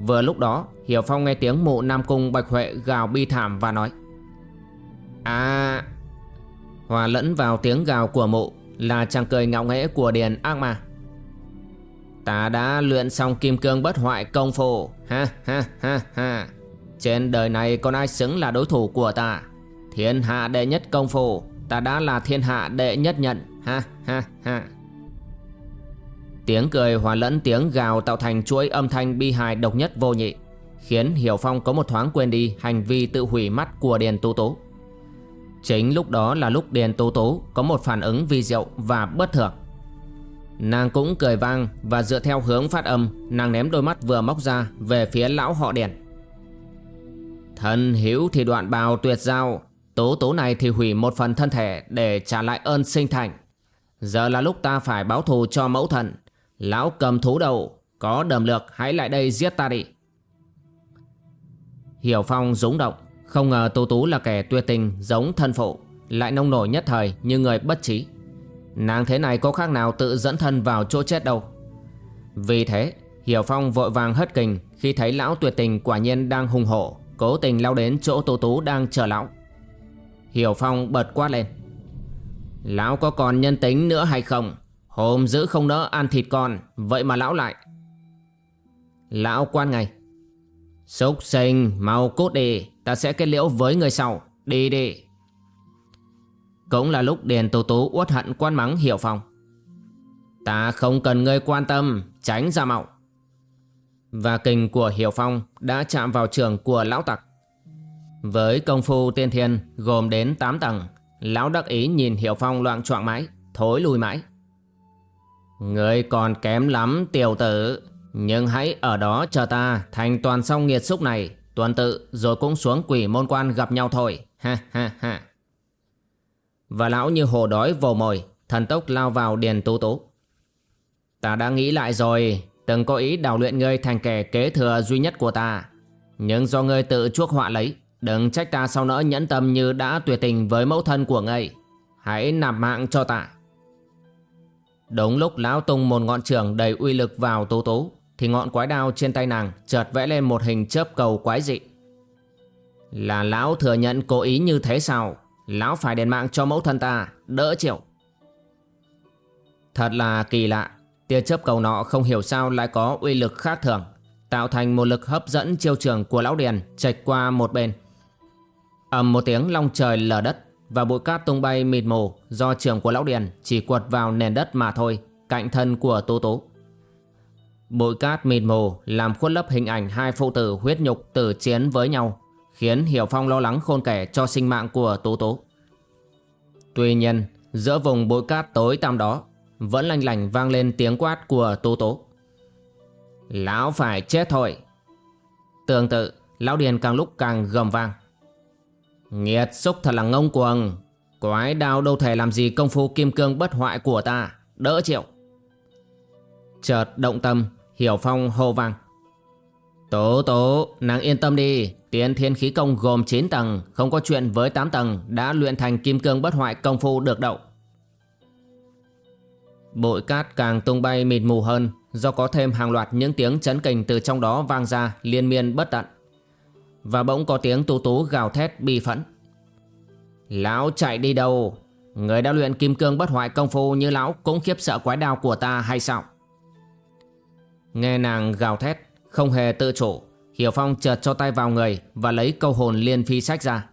Vừa lúc đó, Hiểu Phong nghe tiếng mụ Nam Cung Bạch Huệ gào bi thảm và nói À Hòa lẫn vào tiếng gào của mụ Là chàng cười ngạo nghễ của Điền Ác Ma. Ta đã luyện xong kim cương bất hoại công phu. Ha ha ha ha trên đời này còn ai xứng là đối thủ của ta? Thiên hạ đệ nhất công phu, Ta đã là thiên hạ đệ nhất nhận. Ha ha ha. Tiếng cười hòa lẫn tiếng gào tạo thành chuỗi âm thanh bi hài độc nhất vô nhị, Khiến Hiểu Phong có một thoáng quên đi hành vi tự hủy mắt của Điền Tú Tố Chính lúc đó là lúc Điền Tú Tố có một phản ứng vi diệu và bất thường. Nàng cũng cười vang và dựa theo hướng phát âm, Nàng ném đôi mắt vừa móc ra về phía lão họ Điền thần hiếu thì đoạn bào tuyệt giao. Tố tố này thì hủy một phần thân thể Để trả lại ơn sinh thành. Giờ là lúc ta phải báo thù cho mẫu thần. Lão cầm thú đầu, Có đầm lược, hãy lại đây giết ta đi. Hiểu Phong rúng động. Không ngờ tố Tú là kẻ tuyệt tình, giống thân phụ. Lại nông nổi nhất thời, như người bất trí. Nàng thế này có khác nào tự dẫn thân vào chỗ chết đâu? Vì thế, Hiểu Phong vội vàng hất kình Khi thấy lão tuyệt tình quả nhiên đang hùng hổ. Cố tình lao đến chỗ Tô Tú đang chờ lão. Hiểu Phong bật quát lên. Lão có còn nhân tính nữa hay không? Hôm giữ không đỡ ăn thịt con, Vậy mà lão lại. Lão quan ngay. Xúc sinh, mau cút đi, Ta sẽ kết liễu với người sau. Đi đi. Cũng là lúc Điền Tô Tú uất hận quan mắng Hiểu Phong. Ta không cần ngươi quan tâm, Tránh ra mạo và kình của Hiểu Phong đã chạm vào trường của lão tặc. Với công phu tiên thiên gồm đến 8 tầng, lão đắc ý nhìn Hiểu Phong loạn choạng mãi, thối lùi mãi. Người còn kém lắm tiểu tử, nhưng hãy ở đó chờ ta thành toàn xong nghiệt xúc này, tuần tự rồi cũng xuống quỷ môn quan gặp nhau thôi, ha ha ha. Và lão như hồ đói vồ mồi, thần tốc lao vào điền tú tú. Ta đã nghĩ lại rồi, Từng có ý đào luyện ngươi thành kẻ kế thừa duy nhất của ta. Nhưng do ngươi tự chuốc họa lấy, Đừng trách ta sau nỡ nhẫn tâm như đã tuyệt tình với mẫu thân của ngươi. Hãy nạp mạng cho ta. Đúng lúc lão tung một ngọn trường đầy uy lực vào tố tố Thì ngọn quái đao trên tay nàng chợt vẽ lên một hình chớp cầu quái dị. Là lão thừa nhận cố ý như thế sao? Lão phải đền mạng cho mẫu thân ta, Đỡ chịu. Thật là kỳ lạ. Tia chớp cầu nọ không hiểu sao lại có uy lực khác thường, Tạo thành một lực hấp dẫn chiêu trường của lão đèn chạch qua một bên. Ầm một tiếng, long trời lở đất Và bụi cát tung bay mịt mù Do trường của lão đèn chỉ quật vào nền đất mà thôi, Cạnh thân của Tô Tố Bụi cát mịt mù làm khuất lấp hình ảnh hai phụ tử huyết nhục tử chiến với nhau, Khiến Hiểu Phong lo lắng khôn kể cho sinh mạng của Tố Tố Tuy nhiên, giữa vùng bụi cát tối tăm đó vẫn lanh lành vang lên tiếng quát của Tố Tố. Lão phải chết thôi. Tương tự, Lão Điền càng lúc càng gầm vang. Nghiệt xúc thật là ngông cuồng. Quái đao đâu thể làm gì công phu kim cương bất hoại của ta. Đỡ chịu. Chợt động tâm, Hiểu Phong hô vang. Tố tố, nàng yên tâm đi. Tiên thiên khí công gồm 9 tầng, Không có chuyện với 8 tầng Đã luyện thành kim cương bất hoại công phu được đậu Bụi cát càng tung bay mịt mù hơn, do có thêm hàng loạt những tiếng chấn kình từ trong đó vang ra liên miên bất tận. Và bỗng có tiếng tú tú gào thét bi phẫn. Lão chạy đi đâu? Người đã luyện kim cương bất hoại công phu như lão Cũng khiếp sợ quái đao của ta hay sao? Nghe nàng gào thét, Không hề tự chủ, Hiểu Phong chợt cho tay vào người Và lấy câu hồn liên phi sách ra.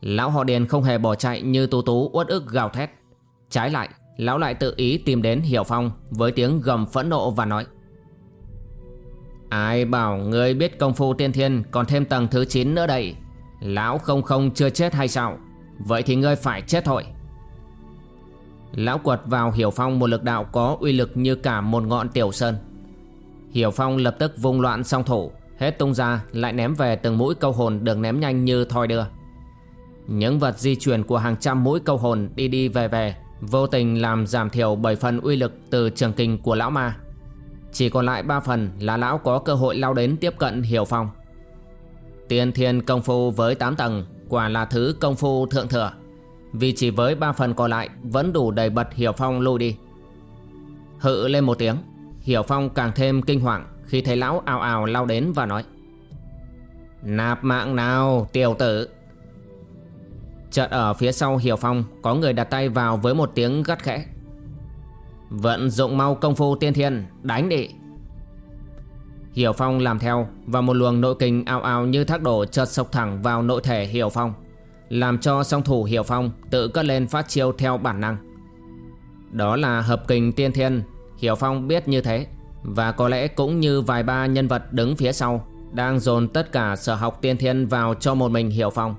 Lão họ Điền không hề bỏ chạy như tú tú uất ức gào thét. Trái lại Lão lại tự ý tìm đến Hiểu Phong Với tiếng gầm phẫn nộ và nói, Ai bảo ngươi biết công phu tiên thiên Còn thêm tầng thứ 9 nữa đây? Lão không không chưa chết hay sao? Vậy thì ngươi phải chết thôi. Lão quật vào Hiểu Phong một lực đạo có uy lực như cả một ngọn tiểu sơn. Hiểu Phong lập tức vung loạn song thủ, Hết tung ra, lại ném về từng mũi câu hồn được ném nhanh như thoi đưa. Những vật di chuyển của hàng trăm mũi câu hồn đi đi về về Vô tình làm giảm thiểu 7 phần uy lực từ trường kinh của lão ma. Chỉ còn lại 3 phần là lão có cơ hội lao đến tiếp cận Hiểu Phong. Tiên thiên công phu với 8 tầng quả là thứ công phu thượng thừa. Vì chỉ với 3 phần còn lại vẫn đủ đầy bật Hiểu Phong lui đi. Hự lên một tiếng, Hiểu Phong càng thêm kinh hoàng khi thấy lão ào ào lao đến và nói, Nạp mạng nào, tiểu tử? Chợt ở phía sau Hiểu Phong, Có người đặt tay vào với một tiếng gắt khẽ. Vận dụng mau công phu tiên thiên, Đánh đi. Hiểu Phong làm theo Và một luồng nội kinh ao ao như thác đổ chợt sộc thẳng vào nội thể Hiểu Phong, Làm cho song thủ Hiểu Phong Tự cất lên phát chiêu theo bản năng. Đó là hợp kình tiên thiên, Hiểu Phong biết như thế Và có lẽ cũng như vài ba nhân vật đứng phía sau Đang dồn tất cả sở học tiên thiên vào cho một mình Hiểu Phong.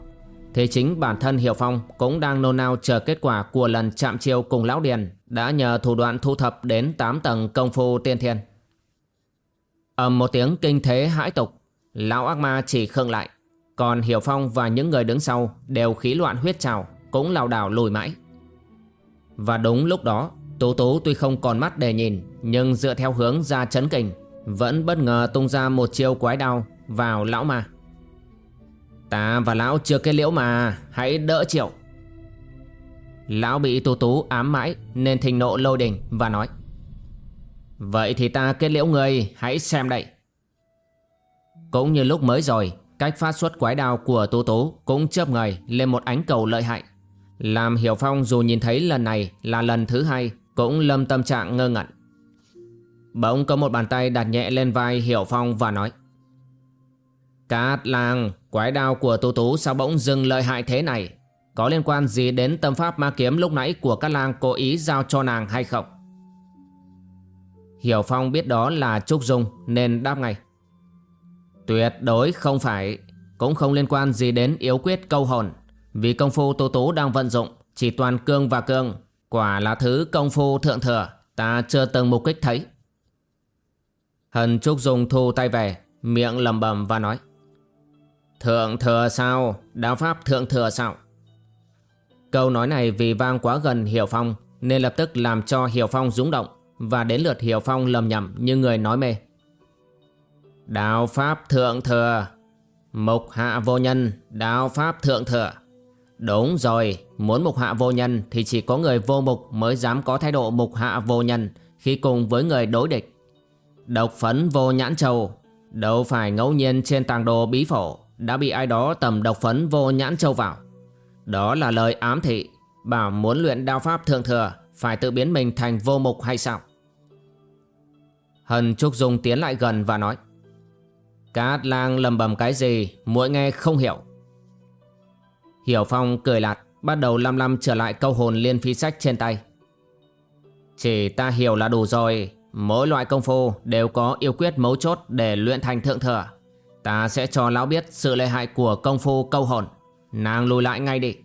Thế chính bản thân Hiểu Phong cũng đang nôn nao chờ kết quả của lần chạm chiêu cùng Lão Điền đã nhờ thủ đoạn thu thập đến 8 tầng công phu tiên thiên. ầm một tiếng kinh thế hãi tục, Lão ác ma chỉ khựng lại, còn Hiểu Phong và những người đứng sau đều khí loạn huyết trào, cũng lảo đảo lùi mãi. Và đúng lúc đó, Tú Tú tuy không còn mắt để nhìn, nhưng dựa theo hướng ra chấn kình, vẫn bất ngờ tung ra một chiêu quái đao vào lão ma. Ta và lão chưa kết liễu mà, Hãy đỡ chịu. Lão bị tú tú ám mãi Nên thình nộ lôi đình và nói, Vậy thì ta kết liễu người Hãy xem đây. Cũng như lúc mới rồi, Cách phát xuất quái đao của tú tú Cũng chớp người lên một ánh cầu lợi hại. Làm Hiểu Phong dù nhìn thấy lần này Là lần thứ hai, Cũng lâm tâm trạng ngơ ngẩn. Bỗng có một bàn tay đặt nhẹ lên vai Hiểu Phong và nói Cát lang, quái đao của Tú Tú sao bỗng dừng lợi hại thế này? Có liên quan gì đến tâm pháp ma kiếm lúc nãy của Cát lang cố ý giao cho nàng hay không? Hiểu Phong biết đó là Trúc Dung nên đáp ngay. Tuyệt đối không phải, cũng không liên quan gì đến yếu quyết câu hồn. Vì công phu Tú Tú đang vận dụng chỉ toàn cương và cương, quả là thứ công phu thượng thừa, ta chưa từng mục kích thấy. Hần Trúc Dung thu tay về, miệng lầm bầm và nói. Thượng thừa sao? Đạo Pháp thượng thừa sao? Câu nói này vì vang quá gần Hiểu Phong, nên lập tức làm cho Hiểu Phong rúng động và đến lượt Hiểu Phong lầm nhầm như người nói mê. Đạo Pháp thượng thừa Mục hạ vô nhân, Đạo Pháp thượng thừa Đúng rồi, Muốn mục hạ vô nhân Thì chỉ có người vô mục mới dám có thái độ mục hạ vô nhân Khi cùng với người đối địch Độc phấn vô nhãn châu, Đâu phải ngẫu nhiên trên tàng đồ bí phổ đã bị ai đó tầm độc phấn vô nhãn châu vào. Đó là lời ám thị, bảo muốn luyện đao pháp thượng thừa phải tự biến mình thành vô mục hay sao? Hân Trúc Dung tiến lại gần và nói Cát lang lầm bầm cái gì, mỗi nghe không hiểu. Hiểu Phong cười lạt, bắt đầu lăm lăm trở lại câu hồn liên phi sách trên tay. Chỉ ta hiểu là đủ rồi, mỗi loại công phu đều có yêu quyết mấu chốt để luyện thành thượng thừa. Ta sẽ cho lão biết sự lợi hại của công phu câu hồn. Nàng lùi lại ngay đi.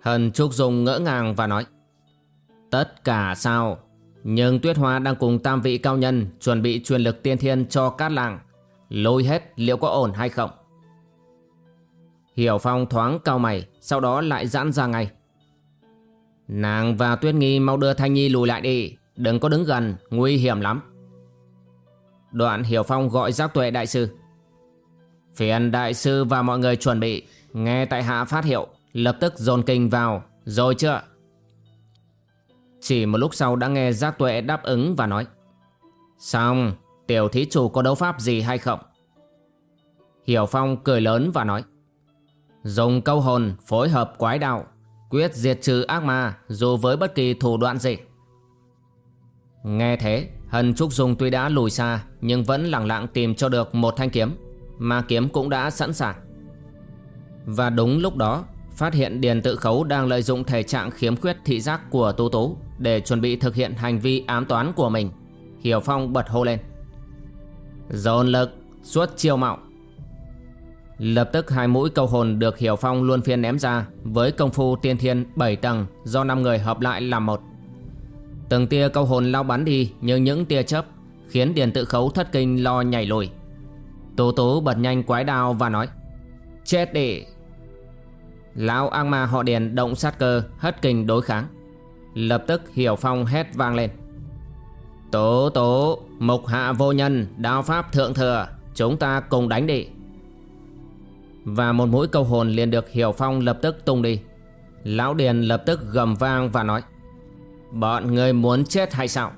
Hân Trúc Dung ngỡ ngàng và nói, Tất cả sao? Nhưng Tuyết Hoa đang cùng tam vị cao nhân Chuẩn bị truyền lực tiên thiên cho cát làng. Lôi hết liệu có ổn hay không? Hiểu Phong thoáng cao mày, Sau đó lại giãn ra ngay. Nàng và Tuyết Nghi mau đưa Thanh Nhi lùi lại đi, Đừng có đứng gần, Nguy hiểm lắm. Đoạn Hiểu Phong gọi giác tuệ đại sư. Phiền đại sư và mọi người chuẩn bị. Nghe tại hạ phát hiệu, Lập tức dồn kinh vào. Rồi chưa? Chỉ một lúc sau đã nghe giác tuệ đáp ứng và nói, Xong, Tiểu thí chủ có đấu pháp gì hay không? Hiểu Phong cười lớn và nói, Dùng câu hồn phối hợp quái đạo, Quyết diệt trừ ác ma Dù với bất kỳ thủ đoạn gì. Nghe thế Hân Trúc Dung tuy đã lùi xa, Nhưng vẫn lặng lặng tìm cho được một thanh kiếm, Mà kiếm cũng đã sẵn sàng. Và đúng lúc đó, Phát hiện Điền Tự Khấu đang lợi dụng thể trạng khiếm khuyết thị giác của Tú Tú Để chuẩn bị thực hiện hành vi ám toán của mình. Hiểu Phong bật hô lên. Dồn lực, Suốt chiêu mạo. Lập tức hai mũi câu hồn được Hiểu Phong luôn phiên ném ra Với công phu tiên thiên 7 tầng Do 5 người hợp lại làm một. Từng tia câu hồn lao bắn đi như những tia chớp, Khiến Điền tự khấu thất kinh lo nhảy lùi. Tố tố bật nhanh quái đao và nói, Chết đi. Lão ác ma họ Điền động sát cơ, hất kinh đối kháng. Lập tức Hiểu Phong hét vang lên. Tố tố Mục hạ vô nhân, Đao pháp thượng thừa, Chúng ta cùng đánh đi. Và một mũi câu hồn liền được Hiểu Phong lập tức tung đi. Lão Điền lập tức gầm vang và nói Bọn người muốn chết hay sao?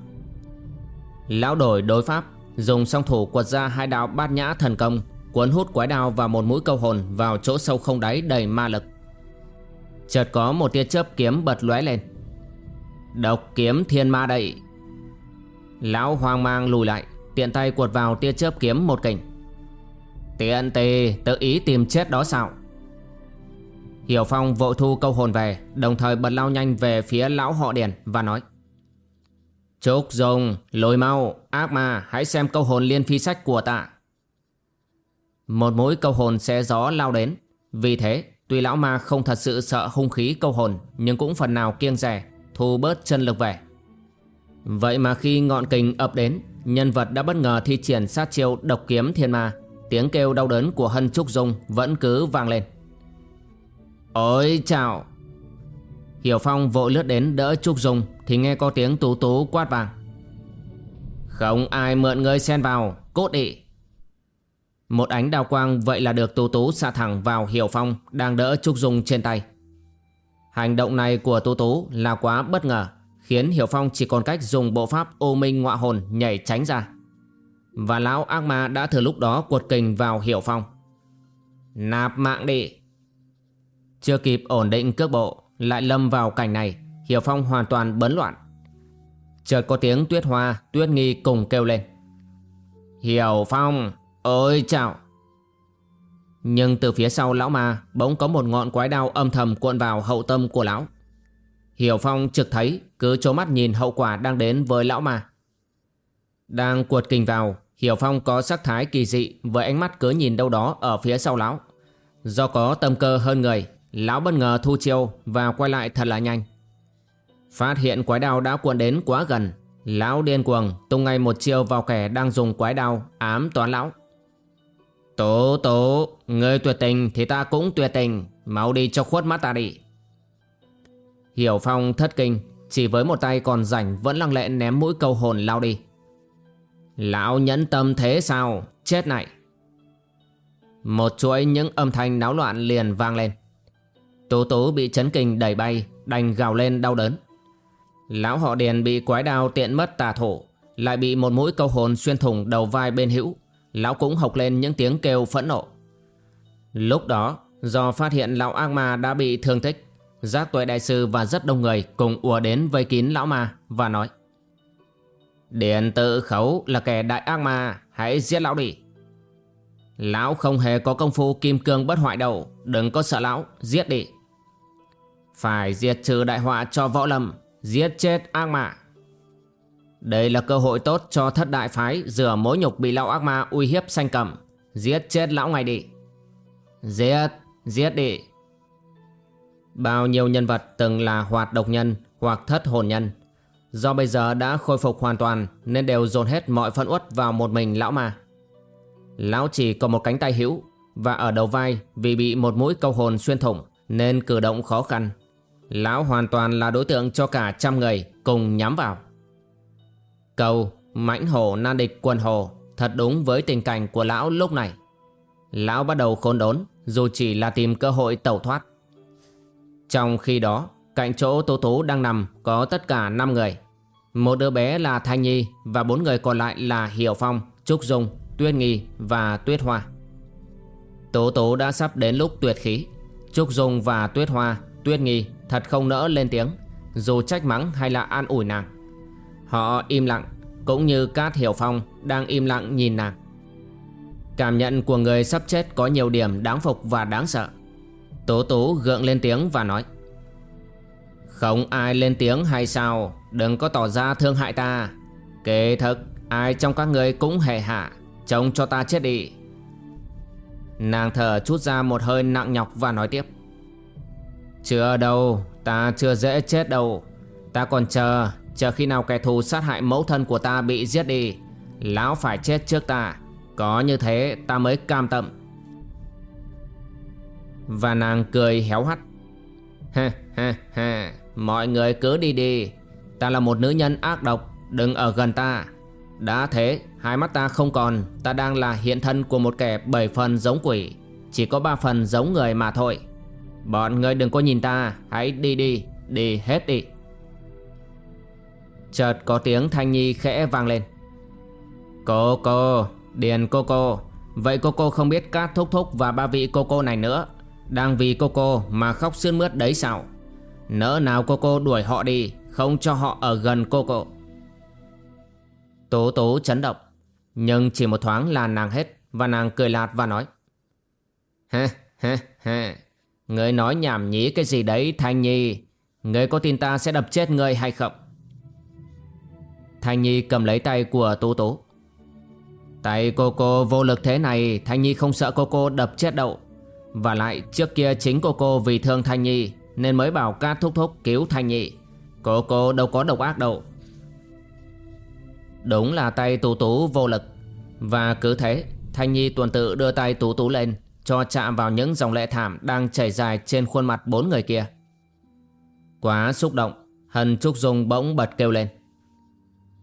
Lão đổi đối pháp, Dùng song thủ quật ra hai đạo bát nhã thần công, Cuốn hút quái đao và một mũi câu hồn Vào chỗ sâu không đáy đầy ma lực. Chợt có một tia chớp kiếm bật lóe lên. Độc kiếm thiên ma đậy Lão hoang mang lùi lại, Tiện tay quật vào tia chớp kiếm một kình. Tiện tì tự ý tìm chết đó sao? Hiểu Phong vội thu câu hồn về Đồng thời bật lao nhanh về phía lão họ Điền Và nói Trúc Dung, Lôi mau, ác ma Hãy xem câu hồn liên phi sách của ta. Một mũi câu hồn xe gió lao đến. Vì thế Tuy lão ma không thật sự sợ hung khí câu hồn Nhưng cũng phần nào kiêng rẻ Thu bớt chân lực về. Vậy mà khi ngọn kình ập đến Nhân vật đã bất ngờ thi triển sát chiêu độc kiếm thiên ma. Tiếng kêu đau đớn của Hân Trúc Dung Vẫn cứ vang lên. Ôi, chào. Hiểu Phong vội lướt đến đỡ Trúc Dung, Thì nghe có tiếng tú tú quát vàng. Không ai mượn ngươi xen vào, Cốt đi. Một ánh đào quang vậy là được tú tú xạ thẳng vào Hiểu Phong Đang đỡ Trúc Dung trên tay. Hành động này của tú tú là quá bất ngờ, Khiến Hiểu Phong chỉ còn cách dùng bộ pháp ô minh ngọa hồn nhảy tránh ra. Và lão ác ma đã thử lúc đó cuột kình vào Hiểu Phong. Nạp mạng đi chưa kịp ổn định cước bộ, Lại lâm vào cảnh này, Hiểu Phong hoàn toàn bấn loạn. Chợt có tiếng tuyết hoa, Tuyết nghi cùng kêu lên. Hiểu Phong, Ôi chào. Nhưng từ phía sau lão ma, Bỗng có một ngọn quái đao âm thầm cuộn vào hậu tâm của lão. Hiểu Phong trực thấy, Cứ trố mắt nhìn hậu quả đang đến với lão ma. Đang cuột kình vào, Hiểu Phong có sắc thái kỳ dị, Với ánh mắt cứ nhìn đâu đó ở phía sau lão. Do có tâm cơ hơn người Lão bất ngờ thu chiêu và quay lại thật là nhanh. Phát hiện quái đao đã cuộn đến quá gần. Lão điên cuồng tung ngay một chiêu vào kẻ đang dùng quái đao ám toán lão. Tố tố, người tuyệt tình thì ta cũng tuyệt tình. Mau đi cho khuất mắt ta đi. Hiểu Phong thất kinh, chỉ với một tay còn rảnh vẫn lăng lệ ném mũi câu hồn lao đi. Lão nhẫn tâm thế sao? Chết này! Một chuỗi những âm thanh náo loạn liền vang lên. Tố tố bị chấn kinh đẩy bay, Đành gào lên đau đớn. Lão họ Điền bị quái đao tiện mất tà thổ, Lại bị một mũi câu hồn xuyên thủng đầu vai bên hữu. Lão cũng hộc lên những tiếng kêu phẫn nộ. Lúc đó, Do phát hiện lão ác ma đã bị thương tích, Giác tuệ đại sư và rất đông người Cùng ùa đến vây kín lão ma Và nói, Điền tự khấu là kẻ đại ác ma, Hãy giết lão đi. Lão không hề có công phu kim cương bất hoại đâu, Đừng có sợ lão, Giết đi phải diệt trừ đại họa cho võ lâm Giết chết ác ma. Đây là cơ hội tốt cho thất đại phái Rửa mối nhục bị lão ác ma uy hiếp sanh cầm Giết chết lão ngày đi. Giết, giết đi. Bao nhiêu nhân vật từng là hoạt độc nhân hoặc thất hồn nhân Do bây giờ đã khôi phục hoàn toàn Nên đều dồn hết mọi phân uất vào một mình lão ma. Lão chỉ có một cánh tay hữu Và ở đầu vai vì bị một mũi câu hồn xuyên thủng Nên cử động khó khăn. Lão hoàn toàn là đối tượng cho cả trăm người cùng nhắm vào. Câu mãnh hổ nan địch quần hồ thật đúng với tình cảnh của lão lúc này. Lão bắt đầu khốn đốn dù chỉ là tìm cơ hội tẩu thoát. Trong khi đó, cạnh chỗ Tố Tố đang nằm có tất cả 5 người. Một đứa bé là Thanh Nhi và bốn người còn lại là Hiểu Phong, Trúc Dung, Tuyết Nghi và Tuyết Hoa. Tố tố đã sắp đến lúc tuyệt khí Trúc Dung và Tuyết Hoa Tuyết Nghi thật không nỡ lên tiếng, Dù trách mắng hay là an ủi nàng. Họ im lặng, Cũng như Cát Hiểu Phong Đang im lặng nhìn nàng. Cảm nhận của người sắp chết có nhiều điểm đáng phục và đáng sợ. Tố tố gượng lên tiếng và nói, Không ai lên tiếng hay sao? Đừng có tỏ ra thương hại ta. Kể thực Ai trong các người cũng hề hạ, Trông cho ta chết đi. Nàng thở chút ra một hơi nặng nhọc và nói tiếp chưa đâu, Ta chưa dễ chết đâu. Ta còn chờ Chờ khi nào kẻ thù sát hại mẫu thân của ta bị giết đi. Lão phải chết trước ta. Có như thế, ta mới cam tâm. Và nàng cười héo hắt. Ha ha ha, Mọi người cứ đi đi. Ta là một nữ nhân ác độc, Đừng ở gần ta. Đã thế, Hai mắt ta không còn, Ta đang là hiện thân của một kẻ bảy phần giống quỷ. Chỉ có ba phần giống người mà thôi. Bọn người đừng có nhìn ta. Hãy đi đi. Đi hết đi. Chợt có tiếng Thanh Nhi khẽ vang lên. Cô cô, Điền cô cô. Vậy cô cô không biết các thúc thúc và ba vị cô cô này nữa Đang vì cô cô mà khóc sướt mướt đấy sao? Nỡ nào cô cô đuổi họ đi, Không cho họ ở gần cô cô. Tố tố chấn động, Nhưng chỉ một thoáng là nàng hết Và nàng cười lạt và nói. Ha ha ha Người nói nhảm nhí cái gì đấy, Thanh Nhi? Người có tin ta sẽ đập chết ngươi hay không? Thanh Nhi cầm lấy tay của Tú Tú. Tay cô cô vô lực thế này, Thanh Nhi không sợ cô cô đập chết đâu. Và lại trước kia chính cô cô vì thương Thanh Nhi, Nên mới bảo Cát Thúc Thúc cứu Thanh Nhi. Cô cô đâu có độc ác đâu. Đúng là tay Tú Tú vô lực. Và cứ thế, Thanh Nhi tuần tự đưa tay Tú Tú lên. Cho chạm vào những dòng lệ thảm Đang chảy dài trên khuôn mặt bốn người kia. Quá xúc động Hân Trúc Dung bỗng bật kêu lên.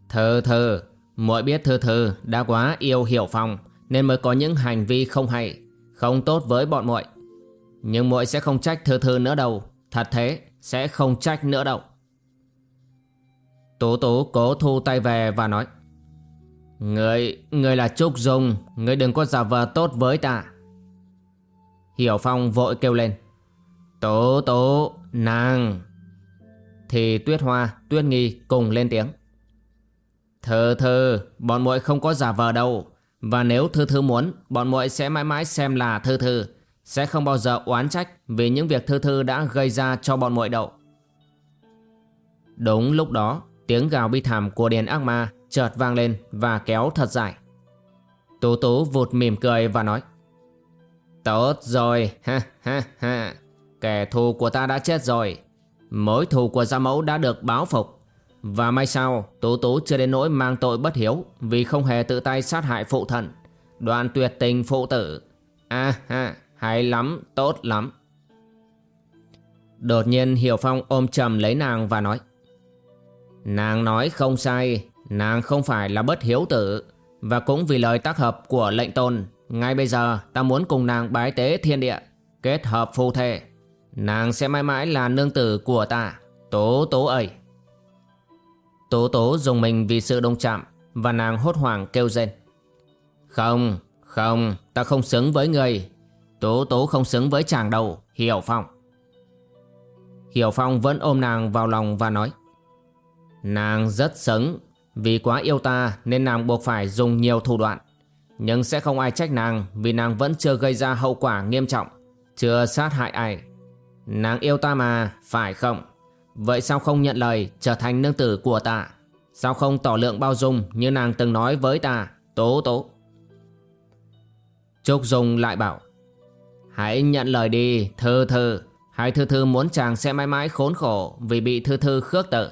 Thơ thơ muội biết thơ thơ đã quá yêu hiểu phòng Nên mới có những hành vi không hay Không tốt với bọn muội. Nhưng muội sẽ không trách thơ thơ nữa đâu Thật thế sẽ không trách nữa đâu. Tố tố cố thu tay về và nói Người, người là Trúc Dung Người đừng có giả vờ tốt với ta. Hiểu Phong vội kêu lên. Tố tố, nàng. Thì Tuyết Hoa, Tuyết Nghi cùng lên tiếng. Thơ thơ, bọn muội không có giả vờ đâu. Và nếu thư thư muốn Bọn muội sẽ mãi mãi xem là thư thư. Sẽ không bao giờ oán trách Vì những việc thư thư đã gây ra cho bọn muội đâu. Đúng lúc đó Tiếng gào bi thảm của Điền Ác Ma chợt vang lên và kéo thật dài. Tú Tú vụt mỉm cười và nói Tốt rồi, ha ha ha, kẻ thù của ta đã chết rồi. Mối thù của gia mẫu đã được báo phục. Và may sau Tú Tú chưa đến nỗi mang tội bất hiếu vì không hề tự tay sát hại phụ thần. Đoạn tuyệt tình phụ tử. À ha, hay lắm, tốt lắm. Đột nhiên Hiểu Phong ôm chầm lấy nàng và nói Nàng nói không sai Nàng không phải là bất hiếu tử Và cũng vì lời tác hợp của lệnh tôn ngay bây giờ ta muốn cùng nàng bái tế thiên địa Kết hợp phù thể Nàng sẽ mãi mãi là nương tử của ta. Tố tố ấy Tố tố dùng mình vì sự đông chạm Và nàng hốt hoảng kêu rên. Không, không, ta không xứng với người. Tố tố không xứng với chàng đầu Hiểu Phong. Hiểu Phong vẫn ôm nàng vào lòng và nói Nàng rất xứng Vì quá yêu ta nên nàng buộc phải dùng nhiều thủ đoạn. Nhưng sẽ không ai trách nàng Vì nàng vẫn chưa gây ra hậu quả nghiêm trọng Chưa sát hại ai Nàng yêu ta mà, phải không? Vậy sao không nhận lời trở thành nương tử của ta? Sao không tỏ lượng bao dung như nàng từng nói với ta? Tố tố Trúc Dung lại bảo Hãy nhận lời đi, thư thư Hai thư thư muốn chàng sẽ mãi mãi khốn khổ Vì bị thư thư khước tự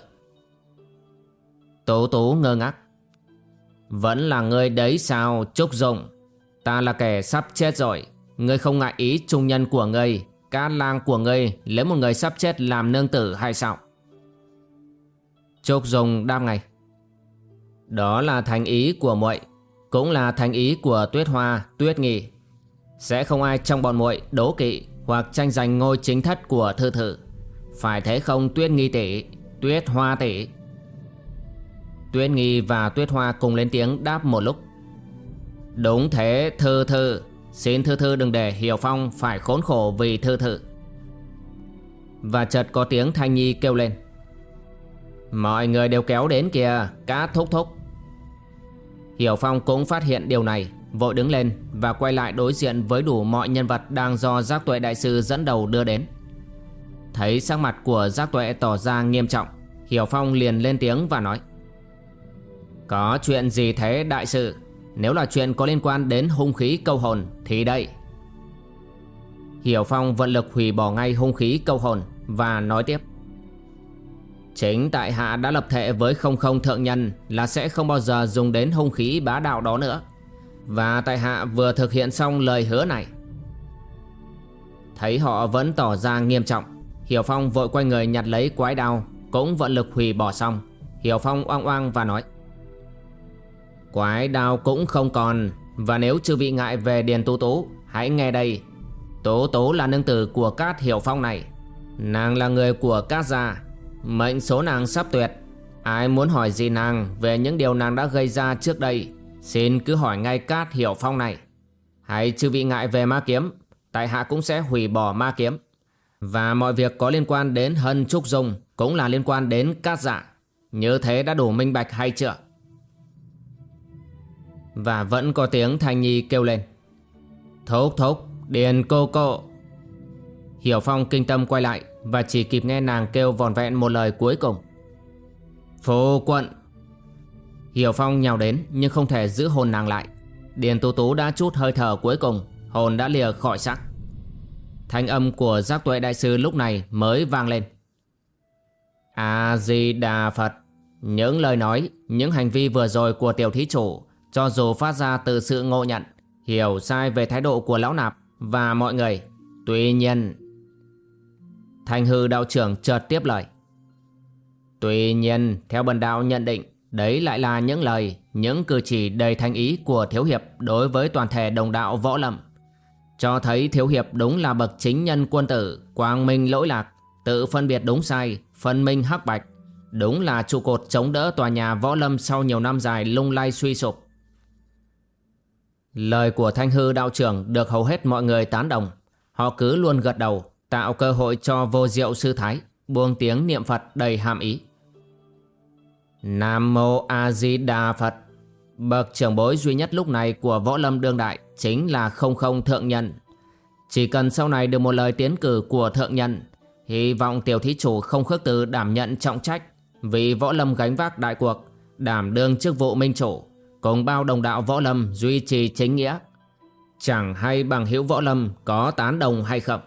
Tố tố ngơ ngác vẫn là ngươi đấy sao Trúc Dụng? Ta là kẻ sắp chết rồi. Ngươi không ngại ý trung nhân của ngươi Cá lang của ngươi lấy một người sắp chết làm nương tử hay sao? Trúc Dung đam ngay. Đó là thành ý của muội Cũng là thành ý của Tuyết Hoa, Tuyết Nghi Sẽ không ai trong bọn muội đố kỵ Hoặc tranh giành ngôi chính thất của thư thử. Phải thế không Tuyết Nghi tỷ Tuyết Hoa tỷ? Tuyết Nghi và Tuyết Hoa cùng lên tiếng đáp một lúc. Đúng thế, thư thư. Xin Thư Thư đừng để Hiểu Phong phải khốn khổ vì Thư Thư. Và chợt có tiếng Thanh Nhi kêu lên. Mọi người đều kéo đến kìa, cá thúc thúc. Hiểu Phong cũng phát hiện điều này, Vội đứng lên và quay lại đối diện với đủ mọi nhân vật đang do giác tuệ đại sư dẫn đầu đưa đến. Thấy sắc mặt của giác tuệ tỏ ra nghiêm trọng, Hiểu Phong liền lên tiếng và nói. Có chuyện gì thế, đại sự? Nếu là chuyện có liên quan đến hung khí câu hồn, thì đây. Hiểu Phong vận lực hủy bỏ ngay hung khí câu hồn Và nói tiếp. Chính tại hạ đã lập thệ với không không thượng nhân Là sẽ không bao giờ dùng đến hung khí bá đạo đó nữa. Và tại hạ vừa thực hiện xong lời hứa này. Thấy họ vẫn tỏ ra nghiêm trọng, Hiểu Phong vội quay người nhặt lấy quái đao, Cũng vận lực hủy bỏ xong. Hiểu Phong oang oang và nói. Quái đao cũng không còn. Và nếu chư vị ngại về Điền Tú Tú, Hãy nghe đây. Tố Tố là nương tử của Cát Hiểu Phong này. Nàng là người của Cát gia. Mệnh số nàng sắp tuyệt. Ai muốn hỏi gì nàng về những điều nàng đã gây ra trước đây, Xin cứ hỏi ngay Cát Hiểu Phong này. Hãy chư vị ngại về ma kiếm, Tại hạ cũng sẽ hủy bỏ ma kiếm. Và mọi việc có liên quan đến Hân Trúc Dung Cũng là liên quan đến Cát Dạ. Như thế đã đủ minh bạch hay chưa? Và vẫn có tiếng Thanh Nhi kêu lên. Thúc thúc, Điền cô cô. Hiểu Phong kinh tâm quay lại Và chỉ kịp nghe nàng kêu vòn vẹn một lời cuối cùng. Phu quận. Hiểu Phong nhào đến Nhưng không thể giữ hồn nàng lại. Điền Tú Tú đã chút hơi thở cuối cùng, Hồn đã lìa khỏi xác. Thanh âm của giác tuệ đại sư lúc này mới vang lên. A-di-đà Phật. Những lời nói, Những hành vi vừa rồi của tiểu thí chủ cho dù phát ra từ sự ngộ nhận, Hiểu sai về thái độ của lão nạp Và mọi người, Tuy nhiên, Thanh hư đạo trưởng chợt tiếp lời. Tuy nhiên, theo bần đạo nhận định, Đấy lại là những lời, Những cử chỉ đầy thanh ý của Thiếu Hiệp Đối với toàn thể đồng đạo võ lâm. Cho thấy Thiếu Hiệp đúng là bậc chính nhân quân tử, Quang minh lỗi lạc, Tự phân biệt đúng sai, Phân minh hắc bạch, Đúng là trụ cột chống đỡ tòa nhà võ lâm Sau nhiều năm dài lung lay suy sụp. Lời của Thanh Hư đạo trưởng được hầu hết mọi người tán đồng. Họ cứ luôn gật đầu, Tạo cơ hội cho vô diệu sư thái, Buông tiếng niệm Phật đầy hàm ý. Nam Mô A Di Đà Phật. Bậc trưởng bối duy nhất lúc này của võ lâm đương đại Chính là không không thượng nhân. Chỉ cần sau này được một lời tiến cử của thượng nhân, Hy vọng tiểu thí chủ không khước từ đảm nhận trọng trách Vì võ lâm gánh vác đại cuộc, Đảm đương chức vụ minh chủ. Cùng bao đồng đạo võ lâm duy trì chính nghĩa. Chẳng hay bằng hữu võ lâm có tán đồng hay không?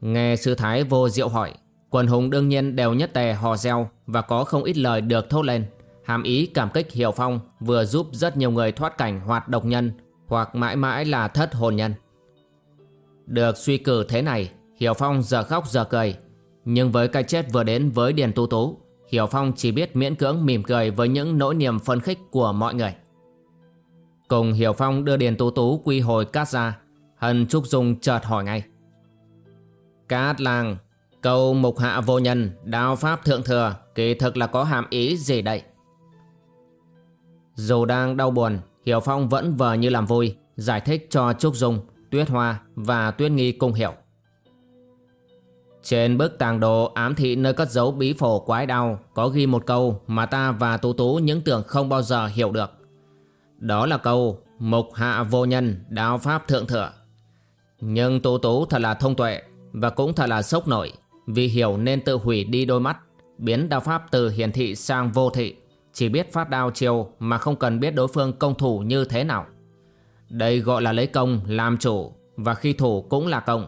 Nghe sư thái vô diệu hỏi, Quần hùng đương nhiên đều nhất tề hò reo Và có không ít lời được thốt lên. Hàm ý cảm kích Hiểu Phong Vừa giúp rất nhiều người thoát cảnh hoạt độc nhân Hoặc mãi mãi là thất hồn nhân. Được suy cử thế này, Hiểu Phong giờ khóc giờ cười, Nhưng với cái chết vừa đến với Điền Tu Tú Hiểu Phong chỉ biết miễn cưỡng mỉm cười Với những nỗi niềm phấn khích của mọi người. Cùng Hiểu Phong đưa Điền Tú Tú quy hồi cát ra, Hân Trúc Dung chợt hỏi ngay. Cát làng Câu mục hạ vô nhân, Đao pháp thượng thừa, Kỳ thực là có hàm ý gì đây? Dù đang đau buồn, Hiểu Phong vẫn vờ như làm vui, Giải thích cho Trúc Dung, Tuyết Hoa và Tuyết Nghi cùng hiểu. Trên bức tàng đồ ám thị nơi cất giấu bí phổ quái đau Có ghi một câu mà ta và Tú Tú những tưởng không bao giờ hiểu được. Đó là câu Mục hạ vô nhân, đao pháp thượng thừa. Nhưng Tú Tú thật là thông tuệ và cũng thật là sốc nổi Vì hiểu nên tự hủy đi đôi mắt, Biến đao pháp từ hiển thị sang vô thị, Chỉ biết phát đao chiều Mà không cần biết đối phương công thủ như thế nào. Đây gọi là lấy công làm chủ Và khi thủ cũng là công.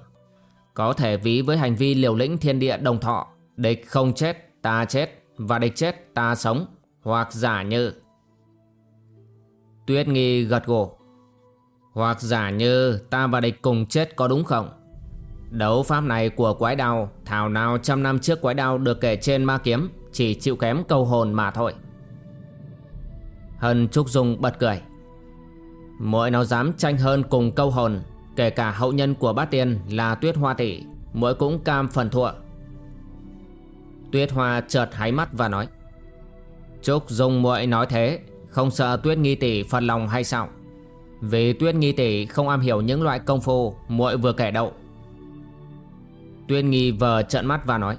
Có thể ví với hành vi liều lĩnh thiên địa đồng thọ. Địch không chết, ta chết, Và địch chết, ta sống. Hoặc giả như, Tuyết nghi gật gù. Hoặc giả như, ta và địch cùng chết có đúng không? Đấu pháp này của quái đao, Thảo nào trăm năm trước quái đao được kể trên ma kiếm, Chỉ chịu kém câu hồn mà thôi. Hân Trúc Dung bật cười. Mỗi nào dám tranh hơn cùng câu hồn Kể cả hậu nhân của bát tiên là Tuyết Hoa Tỷ, Mỗi cũng cam phần thua. Tuyết Hoa chợt hái mắt và nói Trúc Dung muội nói thế, Không sợ Tuyết Nghi Tỷ phật lòng hay sao? Vì Tuyết Nghi tỷ không am hiểu những loại công phu muội vừa kể đậu Tuyết Nghi vờ trợn mắt và nói,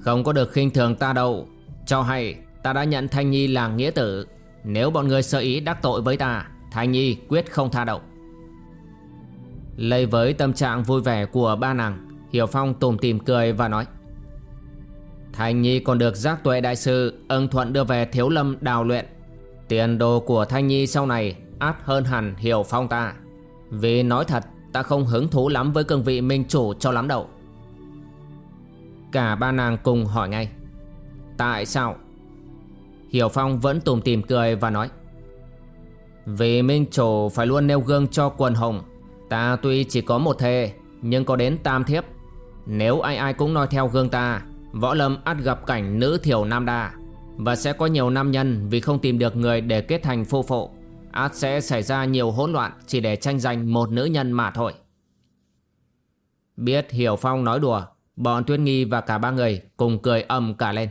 Không có được khinh thường ta đâu, Cho hay ta đã nhận Thanh Nhi là nghĩa tử. Nếu bọn người sơ ý đắc tội với ta, Thanh Nhi quyết không tha đậu lấy với tâm trạng vui vẻ của ba nàng, Hiểu Phong tùm tìm cười và nói. Thanh Nhi còn được giác tuệ đại sư ân thuận đưa về thiếu lâm đào luyện. Tiền đồ của Thanh Nhi sau này át hơn hẳn Hiểu Phong ta. Vì nói thật, ta không hứng thú lắm với cương vị minh chủ cho lắm đâu. Cả ba nàng cùng hỏi ngay. Tại sao? Hiểu Phong vẫn tùm tìm cười và nói. Vì minh chủ phải luôn nêu gương cho quần hồng. Ta tuy chỉ có một thề, Nhưng có đến tam thiếp. Nếu ai ai cũng nói theo gương ta, Võ lâm ắt gặp cảnh nữ thiểu nam đa, Và sẽ có nhiều nam nhân Vì không tìm được người để kết thành phu phụ ắt sẽ xảy ra nhiều hỗn loạn Chỉ để tranh giành một nữ nhân mà thôi. Biết Hiểu Phong nói đùa, Bọn Tuyết Nghi và cả ba người cùng cười ầm cả lên.